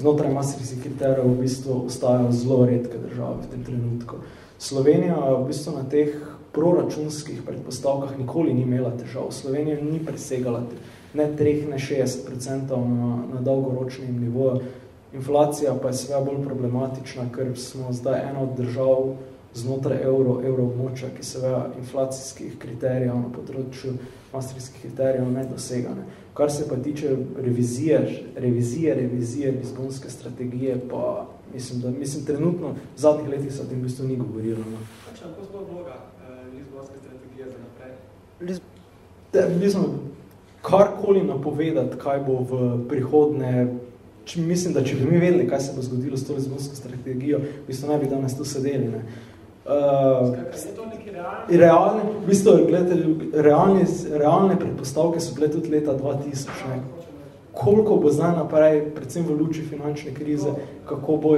znotraj maastrichtskih kriterijev v bistvu ostajajo zelo redke države v tem trenutku. Slovenija v bistvu na teh proračunskih predpostavkah nikoli ni imela težav. Slovenija ni presegala ne 3, ne 60% na, na dolgoročnem nivoju. Inflacija pa je seveda bolj problematična, ker smo zdaj ena od držav znotraj evro, evroobmočja, ki seveda inflacijskih kriterijev na področju maastrichtskih kriterijev ne dosegane. Kar se pa tiče revizije, revizije, revizije Lizbonske strategije, pa mislim, da mislim, trenutno v zadnjih letih se o tem v bistvu ni govorilo. No. Pač lahko zelo vloga eh, Lizbonske strategije za naprej? Liz, te, mislim, karkoli napovedati, kaj bo v prihodne, če, mislim, da če bi mi vedeli, kaj se bo zgodilo s to Lizbonsko strategijo, v bistvu ne bi danes tu sedeli. Ne. Uh? Realne, v bistvu, gledajte, realne, realne predpostavke so bile tudi leta 2000. Ne. Koliko bo zdaj naprej, predvsem v luči finančne krize, kako bo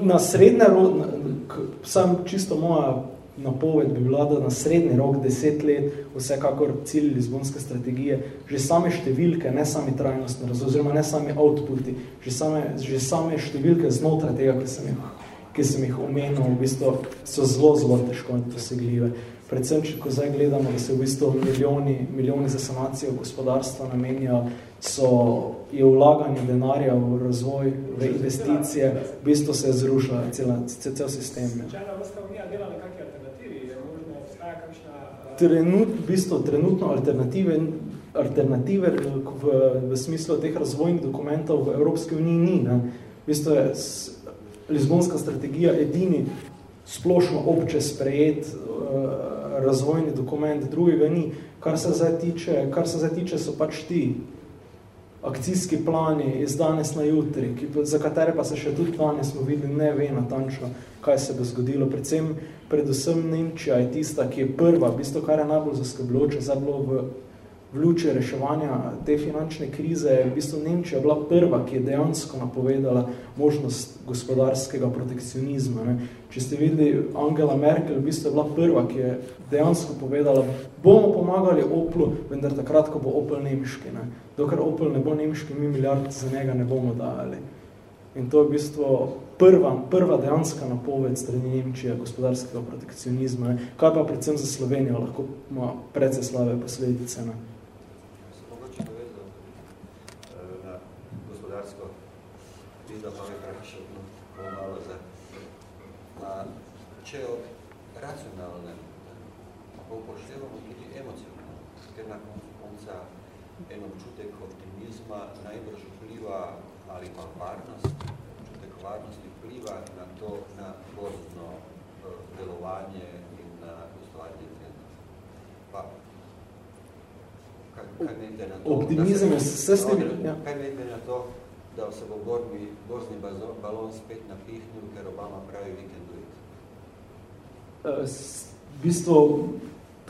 na srednje rok, sam čisto moja napoved bi bila, da na srednji rok, deset let, vsekakor cilj Lizbonske strategije, že same številke, ne sami trajnostni razvoj, oziroma ne sami outputi, že same, že same številke znotraj tega, ki sem jih, ki sem jih omenil, v bistvu so zelo, zelo težko dosegljive. Predvsem, če ko zdaj gledamo, da se v bistvu milijoni, milijoni za sanacijo gospodarstva namenjajo, so, je vlaganje denarja v razvoj, v investicije, v bistvu se je zrušila cel, cel, cel sistem. Kakšna... Trenut, v bistvu, trenutno alternative, alternative v, v smislu teh razvojnih dokumentov v Evropski uniji ni. Ne. V bistvu je Lizbonska strategija edini splošno obče sprejet uh, razvojni dokument, drugega ni. Kar se zdaj tiče, kar se zdaj tiče so pač ti akcijski plani iz danes na jutri, ki, za katere pa se še tudi danes smo videli, ne ve natančno, kaj se bo zgodilo. Predvsem, predvsem Nemčija je tista, ki je prva, v bistvu, kar je najbolj zaskrbljujoče, zdaj bilo v, v luči reševanja te finančne krize, je v bistvu Nemčija bila prva, ki je dejansko napovedala možnost gospodarskega protekcionizma. Ne. Če ste videli, Angela Merkel v bistvu je bila prva, ki je dejansko povedala, bomo pomagali Oplu, vendar takrat, ko bo Opel nemški. Ne. Dokler Opel ne bo nemški, mi milijard za njega ne bomo dajali. In to je v bistvu prva, prva dejanska napoved strani Nemčije gospodarskega protekcionizma, ne. kaj pa predvsem za Slovenijo lahko ima precej slave posledice. Ne. Se mogoče navezal da pa bi prenašal malo za. A, če od racionalne upoštevamo tudi emocionalno, ker na koncu konca en občutek optimizma najbrž vpliva ali pa varnost, občutek varnosti vpliva na to, na borzno uh, delovanje in na gostovanje vrednosti. Pa, kaj, kaj menite na to? Optimizem je vse s tem, ja. Kaj menite na to, da se bo borni, borzni balon spet napihnil, ker Obama pravi weekend do it? Uh, v bistvu,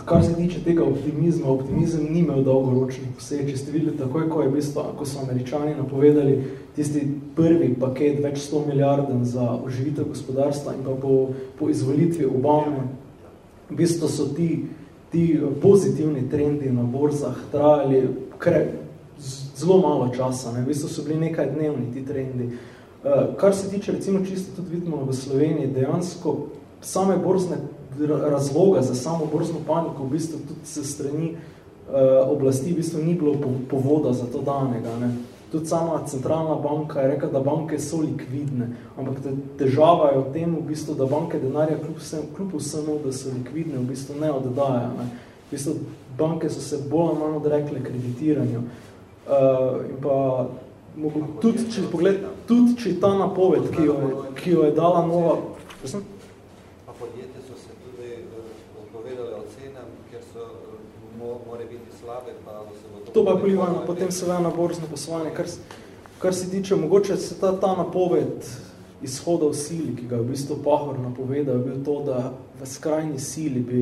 kar se tiče tega optimizma, optimizem ni imel dolgoročnih posej. Če ste videli takoj, ko, je bistvo, ko so američani napovedali tisti prvi paket več 100 milijarden za oživitev gospodarstva in pa po, po izvolitvi Obame, v bistvu so ti, ti pozitivni trendi na borzah trajali kre, zelo malo časa. Ne? V bistvu so bili nekaj dnevni ti trendi. Uh, kar se tiče, recimo čisto tudi vidimo v Sloveniji, dejansko same borzne razloga za samo borzno paniko v bistvu tudi se strani uh, oblasti v bistvu ni bilo povoda za to danega. Ne. Tudi sama centralna banka je rekla, da banke so likvidne, ampak te, težava je v tem, v bistvu, da banke denarja kljub, vsem, kljub vsemu, da so likvidne, v bistvu ne oddaja. Ne. V bistvu banke so se bolj manj odrekle kreditiranju. Uh, in pa tudi, če, pogled, tudi če ta napoved, ki jo, ki jo je dala nova... Prosim? to pa pliva na potem seveda na borzno poslovanje. Kar, kar se tiče, mogoče se ta, ta napoved izhoda v sili, ki ga je v bistvu Pahor napovedal, je bil to, da v skrajni sili bi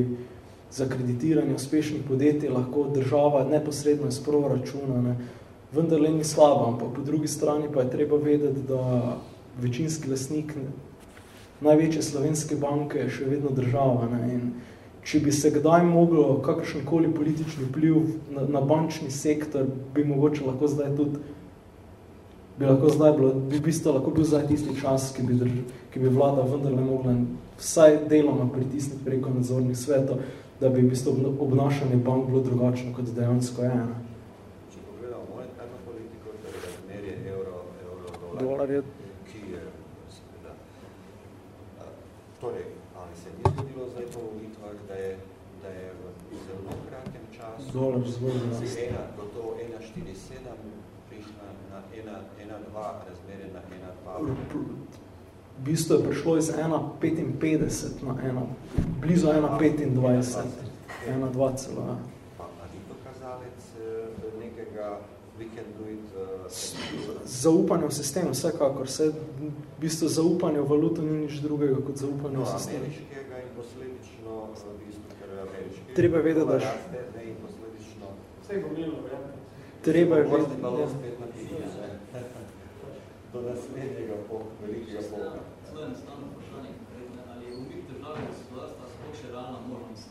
za kreditiranje uspešnih podjetij lahko država neposredno iz proračuna, ne, vendar le ni slaba, ampak po drugi strani pa je treba vedeti, da večinski lasnik največje slovenske banke je še vedno država. Ne, in če bi se kdaj moglo kakršenkoli politični vpliv na, na bančni sektor, bi mogoče lahko zdaj tudi bi lahko zdaj bilo, bi bistvo lahko bil zdaj tisti čas, ki bi, drž, ki bi vlada vendarle mogla vsaj deloma pritisniti preko nadzornih svetov, da bi bistvo obnašanje bank bilo drugačno, kot dejansko je. Ne? Če pogledamo monetarno politiko, torej razmer je evro, evro, dolar, dolar je... ki je, da, torej, ali se ni zgodilo zdaj po volitvah, da je, da je v zelo kratkem času Dolar zgodilo. z ena, gotovo 1,47 prišla na 1,2 razmere na 1,2. V bistvu je prišlo iz 1,55 na 1, blizu 1,25, 1,2 celo. Ja. Pa, a ni to kazalec eh, nekega weekenduit? Uh, Zaupanje v sistem, vsekakor. Vse, v bistvu zaupanje v valuto ni nič drugega kot zaupanje no, v sistem. ameriškega in posledično, v bistvu, ker je ameriški. Treba vedeti, da š- raste, ne, in posledično. Vse je gomilno, verjamem. Treba je vedeti, balon ja. spet napihnil, ne. Do naslednjega po velikega poka. Zelo enostavno vprašanje, ali je umik države gospodarstva sploh še realna možnost.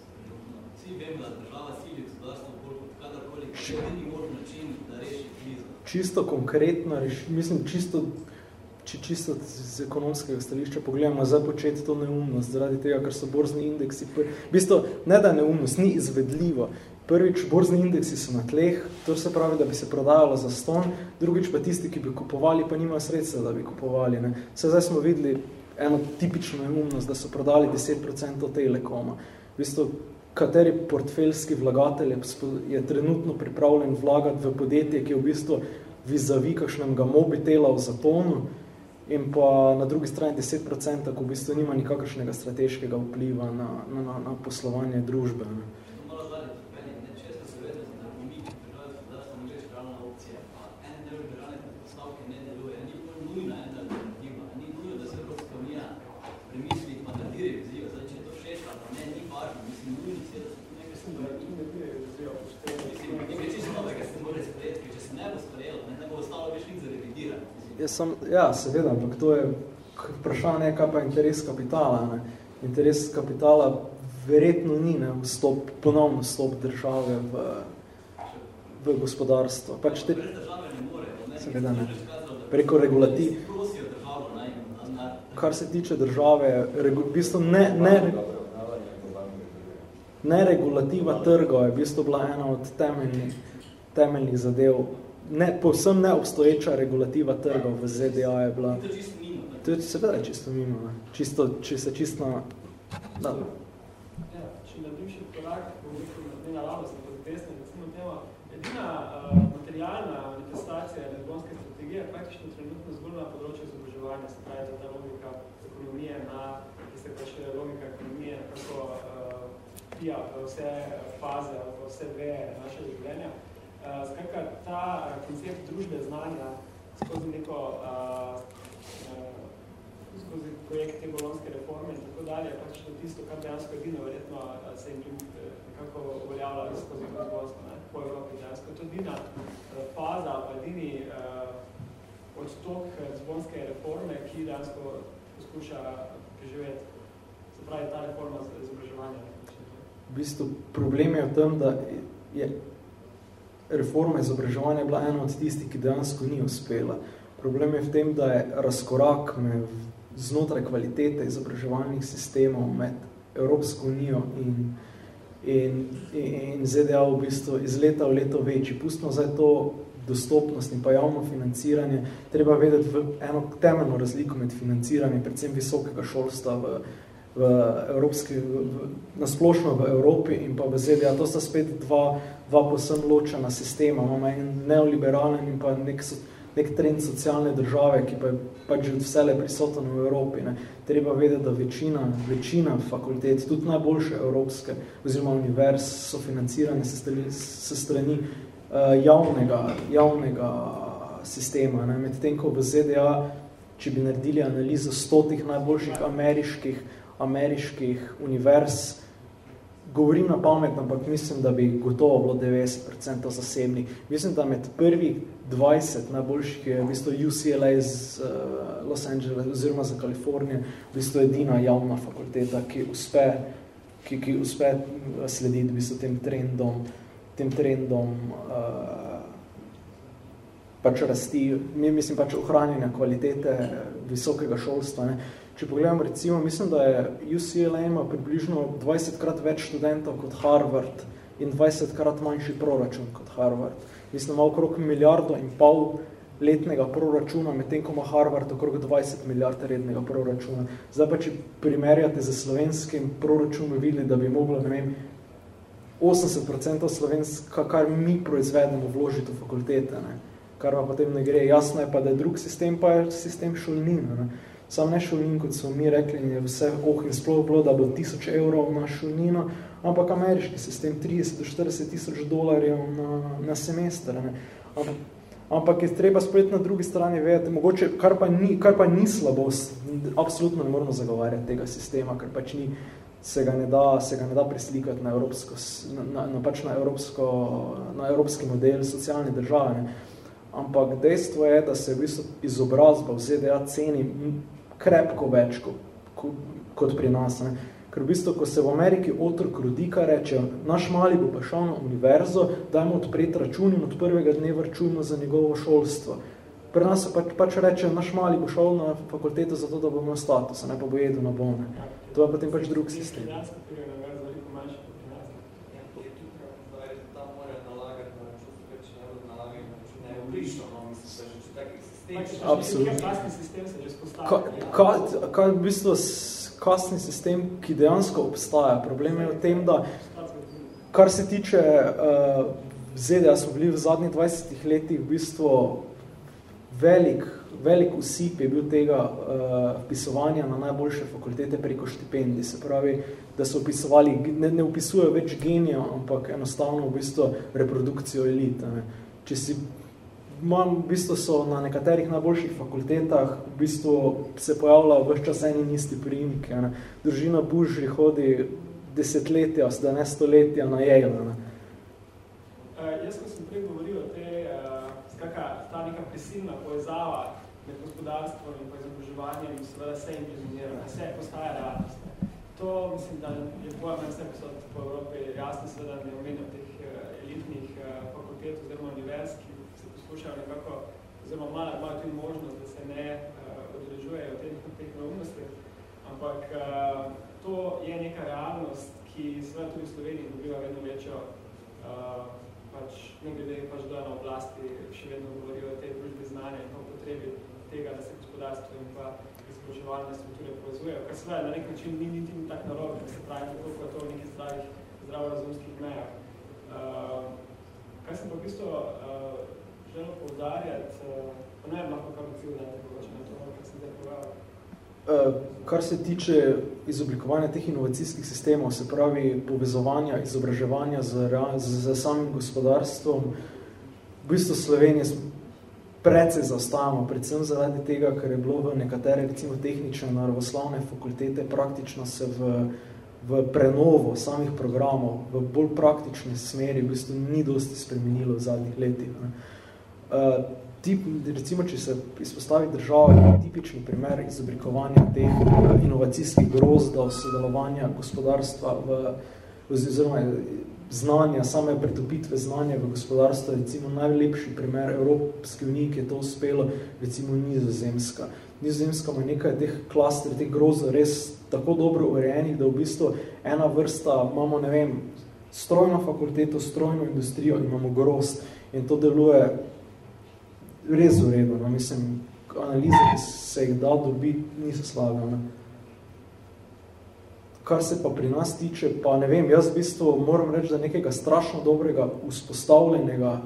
Vsi vemo, da država sili gospodarstvo bolj kot kadarkoli, je edini možen način, da reši krizo. čisto konkretno, reš, mislim, čisto, če čisto z ekonomskega stališča pogledamo, zdaj početi to neumnost, zaradi tega, ker so borzni indeksi, v bistvu, ne da neumnost, ni izvedljivo. Prvič, borzni indeksi so na tleh, to se pravi, da bi se prodajalo za ston, drugič pa tisti, ki bi kupovali, pa nimajo sredstva, da bi kupovali. Ne. Se zdaj smo videli eno tipično neumnost, da so prodali 10% Telekoma. V bistvu, kateri portfeljski vlagatelj je, je trenutno pripravljen vlagati v podjetje, ki je v bistvu vizavi kakšnega mobitela v zatonu in pa na drugi strani 10%, ko v bistvu nima nikakršnega strateškega vpliva na, na, na, na poslovanje družbe. Ne. To malo dalje trpenje, ne, če se seveda za umik države gospodarstva ni več realna opcija, pa ene del državne postavke ne deluje, ni bolj nujna ena alternativa, ni nujno, da se Evropska unija premisli pa naredi revizijo, zdaj, če je to všeč ali pa ne, ni važno, mislim, nujno je, da se tu nekaj Mislim, da stvari tu ne pride revizijo, pošteno. Mislim, nekaj čisto novega se mora sprejeti, ker če se ne bo sprejelo, ne, ne bo ostalo več nič za revidirati. Mislim, Jaz sem, ja, seveda, ampak to je vprašanje, kaj pa interes kapitala. Ne. Interes kapitala verjetno ni ne, vstop, ponovno vstop države v, v gospodarstvo. Te, ne morejo, ne, Seveda ne. Preko regulativ. Kar se tiče države, regu, v bistvu ne, ne, ne regulativa trga je v bistvu bila ena od temeljnih, temeljnih zadev ne, povsem neobstoječa regulativa trgov v ZDA je bila. To je čisto mimo. To je seveda čisto mimo. Ne. Čisto, če se čisto... Da. Ja, če naredim še korak, bom rekel, ne naravno, sem pa desne, recimo tema, edina uh, materialna manifestacija energonske strategije je praktično trenutno zgolj na področju izobraževanja, se pravi, da ta logika ekonomije na, ki se pač logika ekonomije, kako uh, pija vse faze, vse veje našega življenja. Uh, skratka, ta koncept družbe znanja skozi neko uh, skozi projekt te bolonske reforme in tako dalje, pač to tisto, kar dejansko edino verjetno se jim nekako uveljavlja skozi bolonsko, ne, po Evropi dejansko. To edina faza, pa edini uh, odtok zbonske reforme, ki dejansko poskuša preživeti, se pravi, ta reforma izobraževanja. V bistvu problem je v tem, da je reforma izobraževanja bila ena od tistih, ki dejansko ni uspela. Problem je v tem, da je razkorak med znotraj kvalitete izobraževalnih sistemov med Evropsko unijo in, in, in ZDA v bistvu iz leta v leto večji. Pustno zdaj to dostopnost in pa javno financiranje, treba vedeti v eno temeljno razliko med financiranjem, predvsem visokega šolstva v, v Evropski, v, nasplošno v Evropi in pa v ZDA. To sta spet dva, dva posem ločena sistema. Imamo en neoliberalen in pa nek nek trend socialne države, ki pa je pač vsele prisoten v Evropi. Ne. Treba vedeti, da večina, večina fakultet, tudi najboljše evropske oziroma univerz, so financirane se strani, se strani uh, javnega, javnega sistema. Ne. Medtem, ko v ZDA, če bi naredili analizo stotih najboljših ameriških, ameriških univerz, govorim na pamet, ampak mislim, da bi gotovo bilo 90% zasebnih. Mislim, da med prvih 20 najboljših je v bistvu UCLA iz uh, Los Angeles oziroma za Kalifornijo, v bistvu edina javna fakulteta, ki uspe, ki, ki uspe eh, slediti v bistvu tem trendom, tem trendom uh, pač rasti, mislim pač ohranjanja kvalitete visokega šolstva. Ne. Če pogledam, recimo, mislim, da je UCLA ima približno 20 krat več študentov kot Harvard in 20 krat manjši proračun kot Harvard. Mislim, ima okrog milijardo in pol letnega proračuna, medtem ko ima Harvard okrog 20 milijard rednega proračuna. Zdaj pa, če primerjate z slovenskim proračunom, videli, da bi moglo, ne vem, 80% slovenska, kar mi proizvedemo, vložiti v fakultete, ne? kar pa potem ne gre. Jasno je pa, da je drug sistem, pa je sistem šolnina. Ne? Sam ne šolnin, kot so mi rekli, je vse oh in sploh bilo, da bo tisoč evrov na šolnino, ampak ameriški sistem 30 do 40 tisoč dolarjev na, na semester. Ne. Ampak, ampak je treba spet na drugi strani vedeti, mogoče, kar pa ni, kar pa ni slabo, absolutno ne moramo zagovarjati tega sistema, ker pač ni, se ga ne da, se ga ne da preslikati na, evropsko, na, na, pač na, evropsko, na evropski model socialne države. Ne. Ampak dejstvo je, da se v bistvu izobrazba v ZDA ceni krepko več kot, kot pri nas. Ne. Ker v bistvu, ko se v Ameriki otrok rodi, kar reče, naš mali bo pa šel na univerzo, dajmo odpreti račun in od prvega dne vrčujemo za njegovo šolstvo. Pri nas se pač, reče, naš mali bo šel na fakulteto zato, da bo imel status, ne pa bo jedel na bone. To je potem pač drug sistem. Absolutno. Kaj je v bistvu kasni sistem, ki dejansko obstaja? Problem je v tem, da kar se tiče uh, ZDA, smo bili v zadnjih 20 letih v bistvu velik, velik usip je bil tega uh, vpisovanja na najboljše fakultete preko štipendij. Se pravi, da so vpisovali, ne, ne vpisujejo več genijo, ampak enostavno v bistvu reprodukcijo elite. Ne. Če si Mam, v bistvu so na nekaterih najboljših fakultetah v bistvu se pojavlja v čas eni in isti priimke. Ne. Družina Bužri hodi desetletja, da ne stoletja na Yale. Ne. Uh, jaz, ko sem prej govoril o te, uh, skaka, ta neka prisilna povezava med gospodarstvom in izobraževanjem in seveda vse implementirano, vse postaja realnost. To mislim, da je boja med vse posod po Evropi jasno, seveda ne omenjam teh uh, elitnih uh, fakultet oziroma univerz, ki poskušajo nekako, oziroma imajo, imajo tudi možnost, da se ne uh, odrežujejo teh, teh neumnosti, ampak uh, to je neka realnost, ki seveda tudi v Sloveniji dobiva vedno večjo uh, pač, ne glede pač da na oblasti še vedno govorijo o tej družbi znanja in o potrebi tega, da se gospodarstvo in pa izobraževalne strukture povezujejo, kar seveda na nek način ni niti tak narobe, da se pravi tako, kot to v nekih zdravih, zdravorazumskih mejah. Uh, kaj sem pa v bistvu uh, želel poudarjati, uh, pa ne lahko kar odziv dati, pogoče na to, kar sem zdaj povedal. Eh, kar se tiče izoblikovanja teh inovacijskih sistemov, se pravi povezovanja, izobraževanja z, z, z samim gospodarstvom, v bistvu Slovenije precej zaostajamo, predvsem zaradi tega, ker je bilo v nekatere recimo tehnične naravoslavne fakultete praktično se v, v prenovo samih programov, v bolj praktični smeri, v bistvu ni dosti spremenilo v zadnjih letih. Ne. Uh, tip, recimo, če se izpostavi država, je tipični primer izoblikovanja teh eh, inovacijskih grozdov, sodelovanja gospodarstva v, oziroma znanja, same pretopitve znanja v gospodarstvo, recimo najlepši primer Evropske unije, ki je to uspelo, recimo Nizozemska. Nizozemska ima nekaj teh klaster, teh grozdov res tako dobro urejenih, da v bistvu ena vrsta, imamo, ne vem, strojno fakulteto, strojno industrijo, imamo grozd in to deluje res v redu. No? Mislim, analize, ki se jih da dobiti, niso slabe. Ne? Kar se pa pri nas tiče, pa ne vem, jaz v bistvu moram reči, da nekega strašno dobrega vzpostavljenega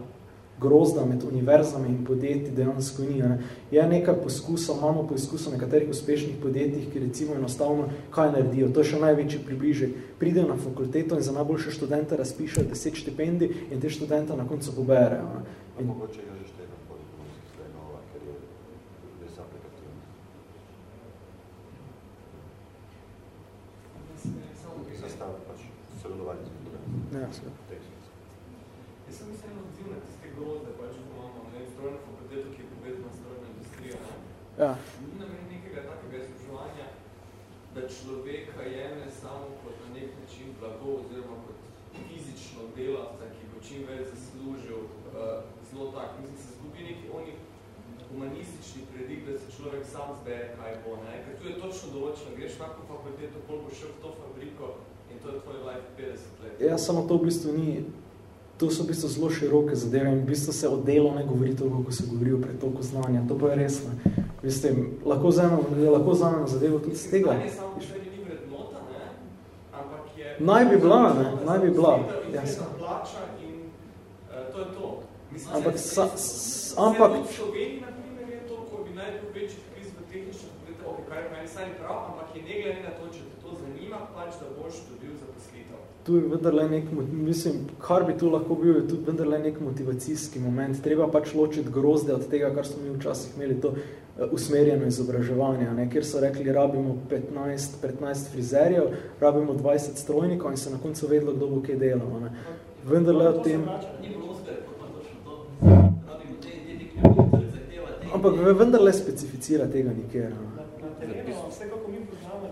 grozda med univerzami in podjetji dejansko ni. Ne? Je nekaj poskusa, imamo poskusa nekaterih uspešnih podjetjih, ki recimo enostavno kaj naredijo. To je še največji približek. Pridejo na fakulteto in za najboljše študente razpišajo deset štipendij in te študente na koncu poberejo. Ne? In... Mogoče Ja, Jaz sem mislim odziv na tiste grozde, pač, ko imamo ne, strojno fakulteto, ki je povezana strojna industrija. Ne? Ja. Ni namen nekega takega izpraševanja, da človeka jeme samo kot na nek način blago oziroma kot fizično delavca, ki bo čim več zaslužil uh, zelo tak. Mislim, se zgubi neki oni humanistični predik, da se človek sam zbere, kaj bo. Ne? Ker tu je točno določeno, greš na fakulteto, koliko šel v to fabriko, to je tvoj life 50 let. Ja, samo to v bistvu ni, to so v bistvu zelo široke zadeve in v bistvu se o delu ne govori toliko, ko se govori o pretoku znanja. To pa je res, ne. Veste, lahko vzamemo, lahko vzamemo zadevo tudi z tega. Znanje samo še ni vrednota, ne, ampak je... Naj bi bila, ne, naj bi bila. Ja, plača in uh, to je to. Mislim, ampak, sa, s, ampak... V Sloveniji, na primer, je to, ko bi naj bil večji kriz v tehnično, ok, kar je meni sami prav, ampak je ne glede na to, če te to zanima, pač, da boš tudi tu je vendarle nek, mislim, kar bi tu lahko bil, je tudi vendarle nek motivacijski moment. Treba pač ločiti grozde od tega, kar smo mi včasih imeli to uh, usmerjeno izobraževanje, ne? kjer so rekli, rabimo 15, 15 frizerjev, rabimo 20 strojnikov in se na koncu vedlo, kdo bo kaj delal. Ne? Vendarle o tem... Ampak vendarle specificira tega nikjer. Terenu, vse kako mi poznamo,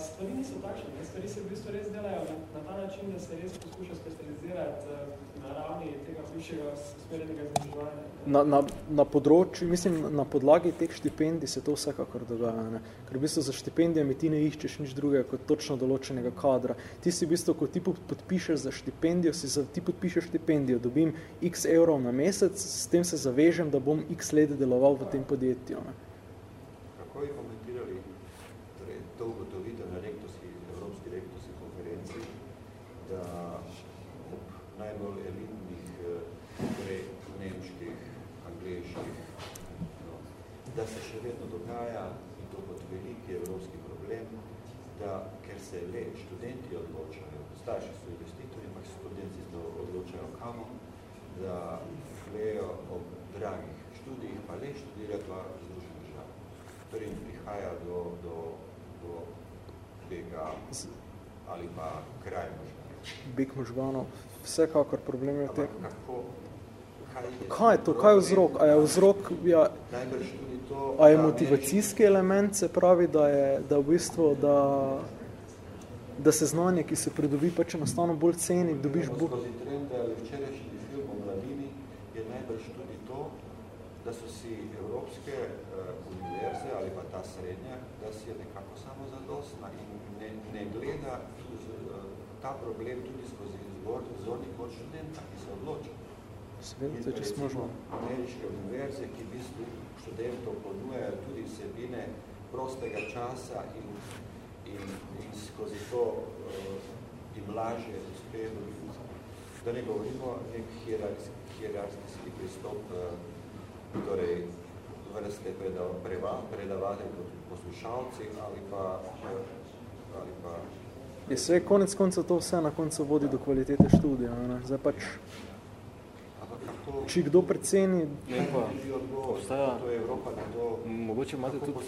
stvari niso takšne, ne? stvari se v bistvu res delajo na, ta način, da se res poskuša specializirati uh, na ravni tega višjega smerenega izobraževanja. Na, na, na področju, mislim, na podlagi teh štipendij se to vsekakor dogaja. Ne? Ker v bistvu za štipendijami ti ne iščeš nič drugega kot točno določenega kadra. Ti si v bistvu, ko ti podpišeš za štipendijo, si za, ti podpišeš štipendijo, dobim x evrov na mesec, s tem se zavežem, da bom x let deloval v tem podjetju. Ne? Kako je komentirali torej, to ugotovitev na rektorski, Evropski rektorski konferenci, da ob najbolj elitnih, eh, torej nemških, angliških, no, da se še vedno dogaja, in to kot veliki evropski problem, da ker se le študenti odločajo, starši so investitorji, ampak študenti se odločajo kamo, da flejo ob dragih študijih, pa le študirajo pa v združenih državah. Torej prihaja do, do do tega ali pa kraj možganov. Bik možganov, vsekakor problem je v tem. Kako, kaj, je to, kaj je vzrok? A je vzrok, ja, a je motivacijski element, se pravi, da je, da v bistvu, da, da se znanje, ki se pridobi, pač enostavno bolj ceni, dobiš bolj... Skozi trende ali včerajšnji film o mladini je najbrž tudi to, da so si evropske uh, univerze ali pa ta srednja, da si je nekako samozadostna in ne, ne gleda uh, ta problem tudi skozi zorni kot študenta, ki se odloča. Seveda, če smo že. Ameriške univerze, ki v bistvu študentov ponujajo tudi vsebine prostega časa in, in, in skozi to uh, jim lažje uspe Da ne govorimo nek hierarhijski pristop, uh, torej vrste predavatelj kot poslušalci ali pa, uh, ali pa Je vse, konec konca to vse na koncu vodi do kvalitete študija. Ne? Zdaj pač, če kdo preceni... Ne pa, obstaja, mogoče imate tudi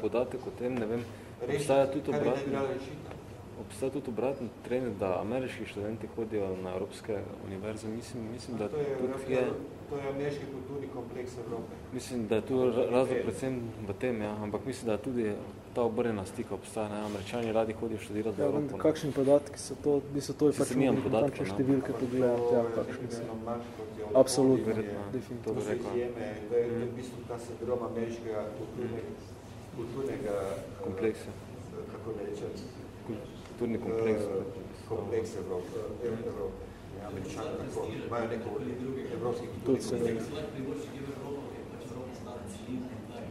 podatek o tem, ne vem, obstaja tudi obratno, obstaja tudi obratno trend, da ameriški študenti hodijo na Evropske univerze. Mislim, mislim da to je, tudi je... To je ameriški kulturni kompleks Evrope. Mislim, da je tu razlog predvsem v tem, ja, ampak mislim, da tudi ta obrnjena stika obstaja. Ne? Američani radi hodijo študirati v ja, Evropo. Kakšni podatki so to? Bi so to je pač podatke, no. številke pogledati, ja, kakšni so. Absolutno, definitivno. To so izjeme, to je v bistvu ta sindrom ameriškega kulturnega, kulturnega kompleksa. Kako ne rečem? kulturni kompleks. Kompleks Evrope. Evrope. Američani tako, imajo neko evropski kulturni kompleks.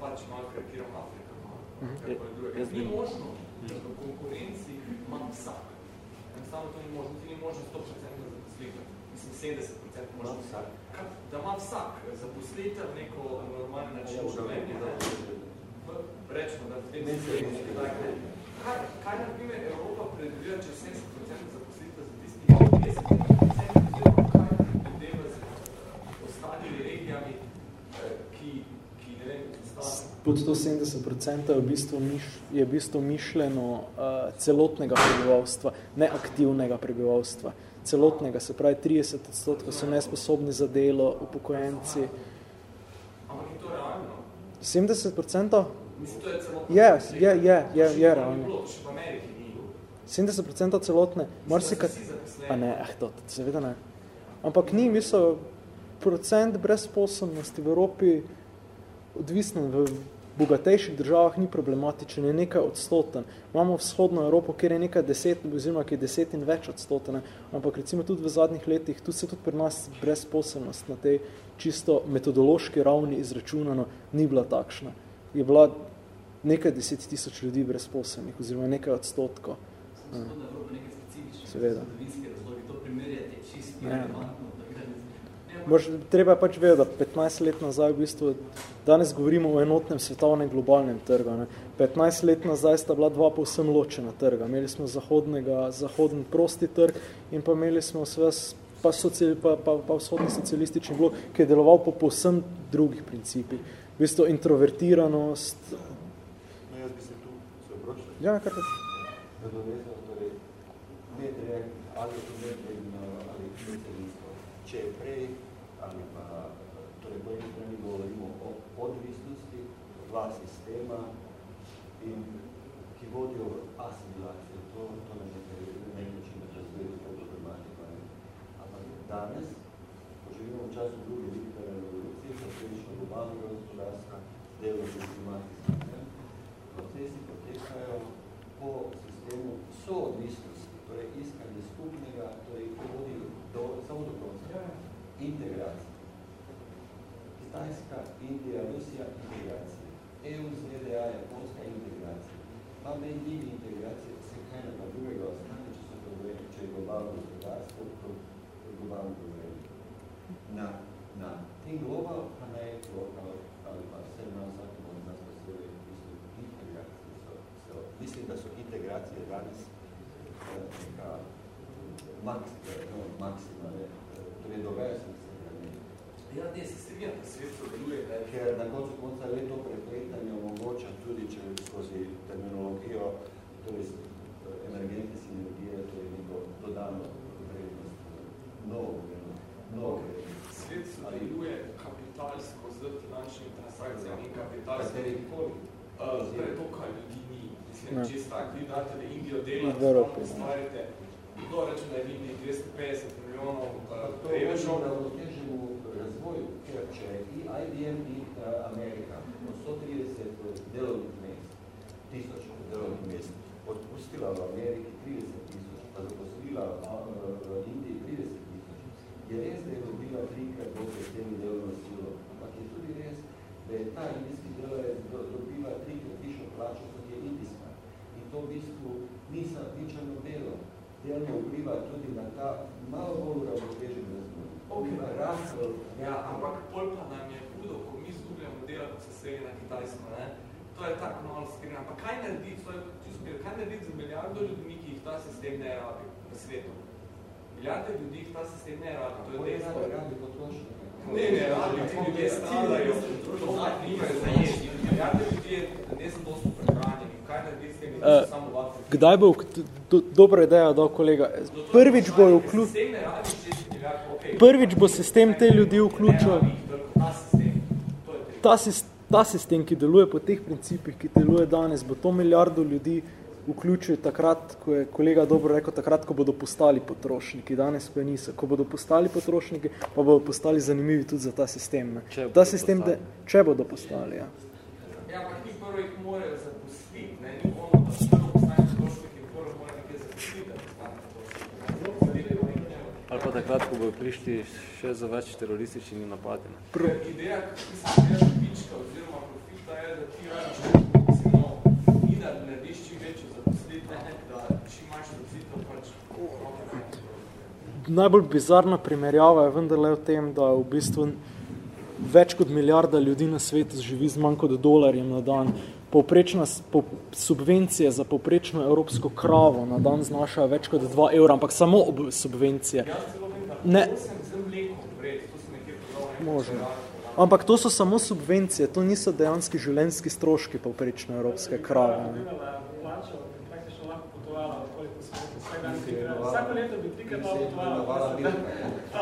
Marsik da je tudi obratno. Kulturni kompleks. Vredo. Ni možno, da v konkurenci ima vsak. Enostavno to ni možno, ti ni možno 100% zaposlitev. Mislim, 70% možno vsak. Da ima vsak zaposlitev neko normalno način življenja. Rečemo, da v tem konkurenci Kaj, kaj na primer Evropa predvideva, če 70% pod to 70% je v bistvu, miš, je v bistvu mišljeno uh, celotnega prebivalstva, ne aktivnega prebivalstva. Celotnega, se pravi 30 odstotkov so nesposobni za delo, upokojenci. Ampak je to realno? 70%? Mislim, to je celotno. Je, je, je, je, je realno. Še v Ameriki. 70% celotne, marsika... A ne, eh, to, seveda ne. Ampak ni, mislim, procent brezposobnosti v Evropi odvisno v bogatejših državah ni problematičen, je nekaj odstoten. Imamo vzhodno Evropo, kjer je nekaj deset, oziroma ki je deset in več odstoten, ampak recimo tudi v zadnjih letih, tu se tudi pri nas brezposobnost na tej čisto metodološki ravni izračunano ni bila takšna. Je bila nekaj deset tisoč ljudi brezposobnih, oziroma nekaj odstotkov. Seveda. Ja. Mož, treba je pač vedeti, da 15 let nazaj v bistvu, danes govorimo o enotnem svetovnem globalnem trgu. Ne. 15 let nazaj sta bila dva povsem ločena trga. Imeli smo zahodnega, zahodni prosti trg in pa imeli smo sve, pa, sociali, pa, pa, pa vzhodni socialistični blok, ki je deloval po povsem drugih principih. V bistvu introvertiranost. No, jaz bi se tu se obročil. Ja, kar te. Nadovezal, direkt, ali je to ne ali specialistov. Če je prej ali pa torej po eni strani govorimo o odvisnosti, dva sistema, in ki vodijo v asimilacijo. To, to ne nekaj način razvije to problematiko. Ampak danes, ko živimo v času druge digitalne revolucije, posledično globalnega gospodarstva, delno sistematično, procesi potekajo po sistemu soodvisnosti, skupnega, torej vodi do, samo do konca, integracije. Kitajska, Indija, Rusija, integracija. EU, ZDA, Japonska, integracija. Pa mediji integracije se kaj na drugega ostane, če so problemi, če je globalno gospodarstvo, to je globalno problem. Na, na tem global, pa ne je lokal, ali pa vse na vsakem od nas posebej, mislim, integracije so, so, mislim, da so integracije danes eh, neka maks, no, maksima, ne, torej dogaja se Ja, ne, se strinjam, da svet sodeluje. Ker na koncu konca le to prepletanje omogoča tudi, če skozi terminologijo, torej emergentne sinergije, to je neko dodano vrednost, novo vrednost, novo vrednost. Svet sodeluje kapitalsko z finančnimi transakcijami in kapitalsko. Kateri koli? Uh, torej to, kaj ljudi ni. Mislim, Ne. čist tak, vi date na Indijo delati, V stvarite, kdo reče, da je v Indiji 250 milijonov uh, To je prevežov, na uravnoteženju razvoju, ker če i IBM in uh, Amerika od 130 delovnih mest, tisoč delovnih mest, odpustila v Ameriki 30 tisoč, pa zaposlila v Indiji 30 tisoč, je res, da je dobila trikrat bolj s temi delovno silo, ampak je tudi res, da je ta indijski delavec do- dobila trikrat višjo plačo, kot je indijska. In to v bistvu ni ničano delo. Delno vpliva tudi na ta malo bolj uravnotežen razvoj. V Ja, ampak pol pa nam je hudo, ko mi zgubljamo dela, ko se seli na Kitajsko, ne? To je tako malo skrivno. Ampak kaj narediti, to je čisto kaj narediti z milijardo ljudmi, ki jih ta sistem ne rabi v svetu? Milijarde ljudi jih ta sistem ne rabi, to je Kako je dejstvo. rabi potrošnike? Ne, ne, rabi, ti ljudje stradajo, to nimajo za jesti. Milijarde ljudi je nezadostno prehranjeni. Kdaj bo, do, dobra ideja dal kolega, prvič bo vključ, Sistem ne rabi 6 milijard, okej. prvič bo sistem te ljudi vključil, ta ta, sis- ta sistem, ki deluje po teh principih, ki deluje danes, bo to milijardo ljudi vključil takrat, ko je kolega dobro rekel, takrat, ko bodo postali potrošniki, danes pa niso. Ko bodo postali potrošniki, pa bodo postali zanimivi tudi za ta sistem. Ne. Če Ta sistem, da, postali. če bodo postali, ja. Ja, ampak ti prvo jih morajo Ali pa takrat, ko bojo prišli še za več terorističnimi napadi. Ker ideja, mislim, ideja dobička oziroma profita je, da ti rabiš mislim, no, ni da narediš čim večjo zaposlitev, da čim manjš zaposlitev pač Najbolj bizarna primerjava je vendarle v tem, da v bistvu več kot milijarda ljudi na svetu živi z manj kot dolarjem na dan. Povprečna po, subvencije za povprečno evropsko kravo na dan znašajo več kot 2 evra, ampak samo ob subvencije. Ne. Možno. Ampak to so samo subvencije, to niso dejanski življenjski stroški povprečno evropske krave. Ne. Vsako leto bi trikrat lahko potovala.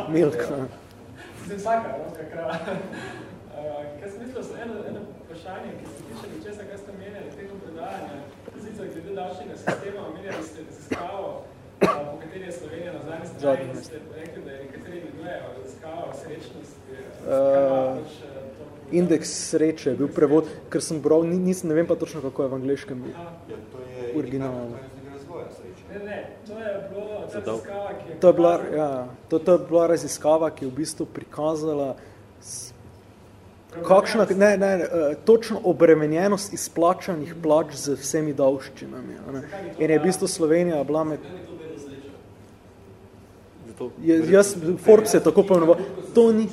Milka. [LAUGHS] Vsaka romska krava. Kaj sem mislil, eno, eno vprašanje, ki se tiče ničesa, kaj ste menjali tega predajanja. Zica, glede davčnega sistema, omenjali ste raziskavo, uh, po kateri je Slovenija na zadnji strani, ste rekli, da je nekateri imenujejo raziskava srečnosti. Uh, pač, uh, to- Indeks sreče je bil prevod, ker sem bral, ni- nis, ne vem pa točno, kako je v angleškem bil. Ja, to je Originalno. indikator trajnostnega razvoja, sreče. Ne, ne, to je bilo raziskava, ki je... To je bila, ja, to, to je bila raziskava, ki je v bistvu prikazala kakšna, ne, ne, eh, točno obremenjenost izplačanih plač z vsemi davščinami. Ne. In je v bistvu Slovenija bila med... Je, jaz, Forbes je tako pomenoval, to ni...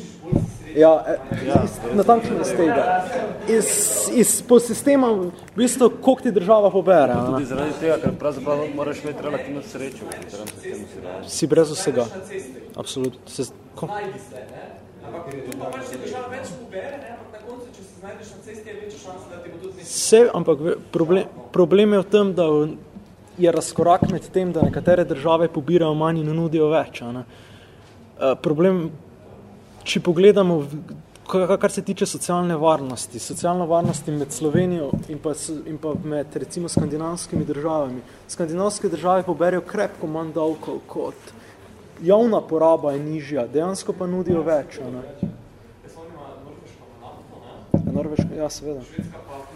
Ja, eh, iz, natančno iz tega. Iz, iz, po sistema, v bistvu, koliko ti država pobere. a ne. tudi zaradi tega, ker pravzaprav moraš imeti relativno srečo si brez vsega. Absolutno. Se, ko, Najdi se, ne? Ampak tu pa pač ti država več pobere, ne? Ampak na koncu, če se znajdeš na cesti, je večja šansa, da ti bo tudi nekaj. Vse, ampak problem, problem je v tem, da je razkorak med tem, da nekatere države pobirajo manj in nudijo več. Ne? Eh, Problem, če pogledamo, kar se tiče socialne varnosti, socialna varnosti med Slovenijo in pa, in pa med recimo skandinavskimi državami. Skandinavske države poberijo krepko manj davkov kot javna poraba je nižja, dejansko pa nudijo več. Ne? Ne? Ja, Norveška, ja, seveda. Švedska pa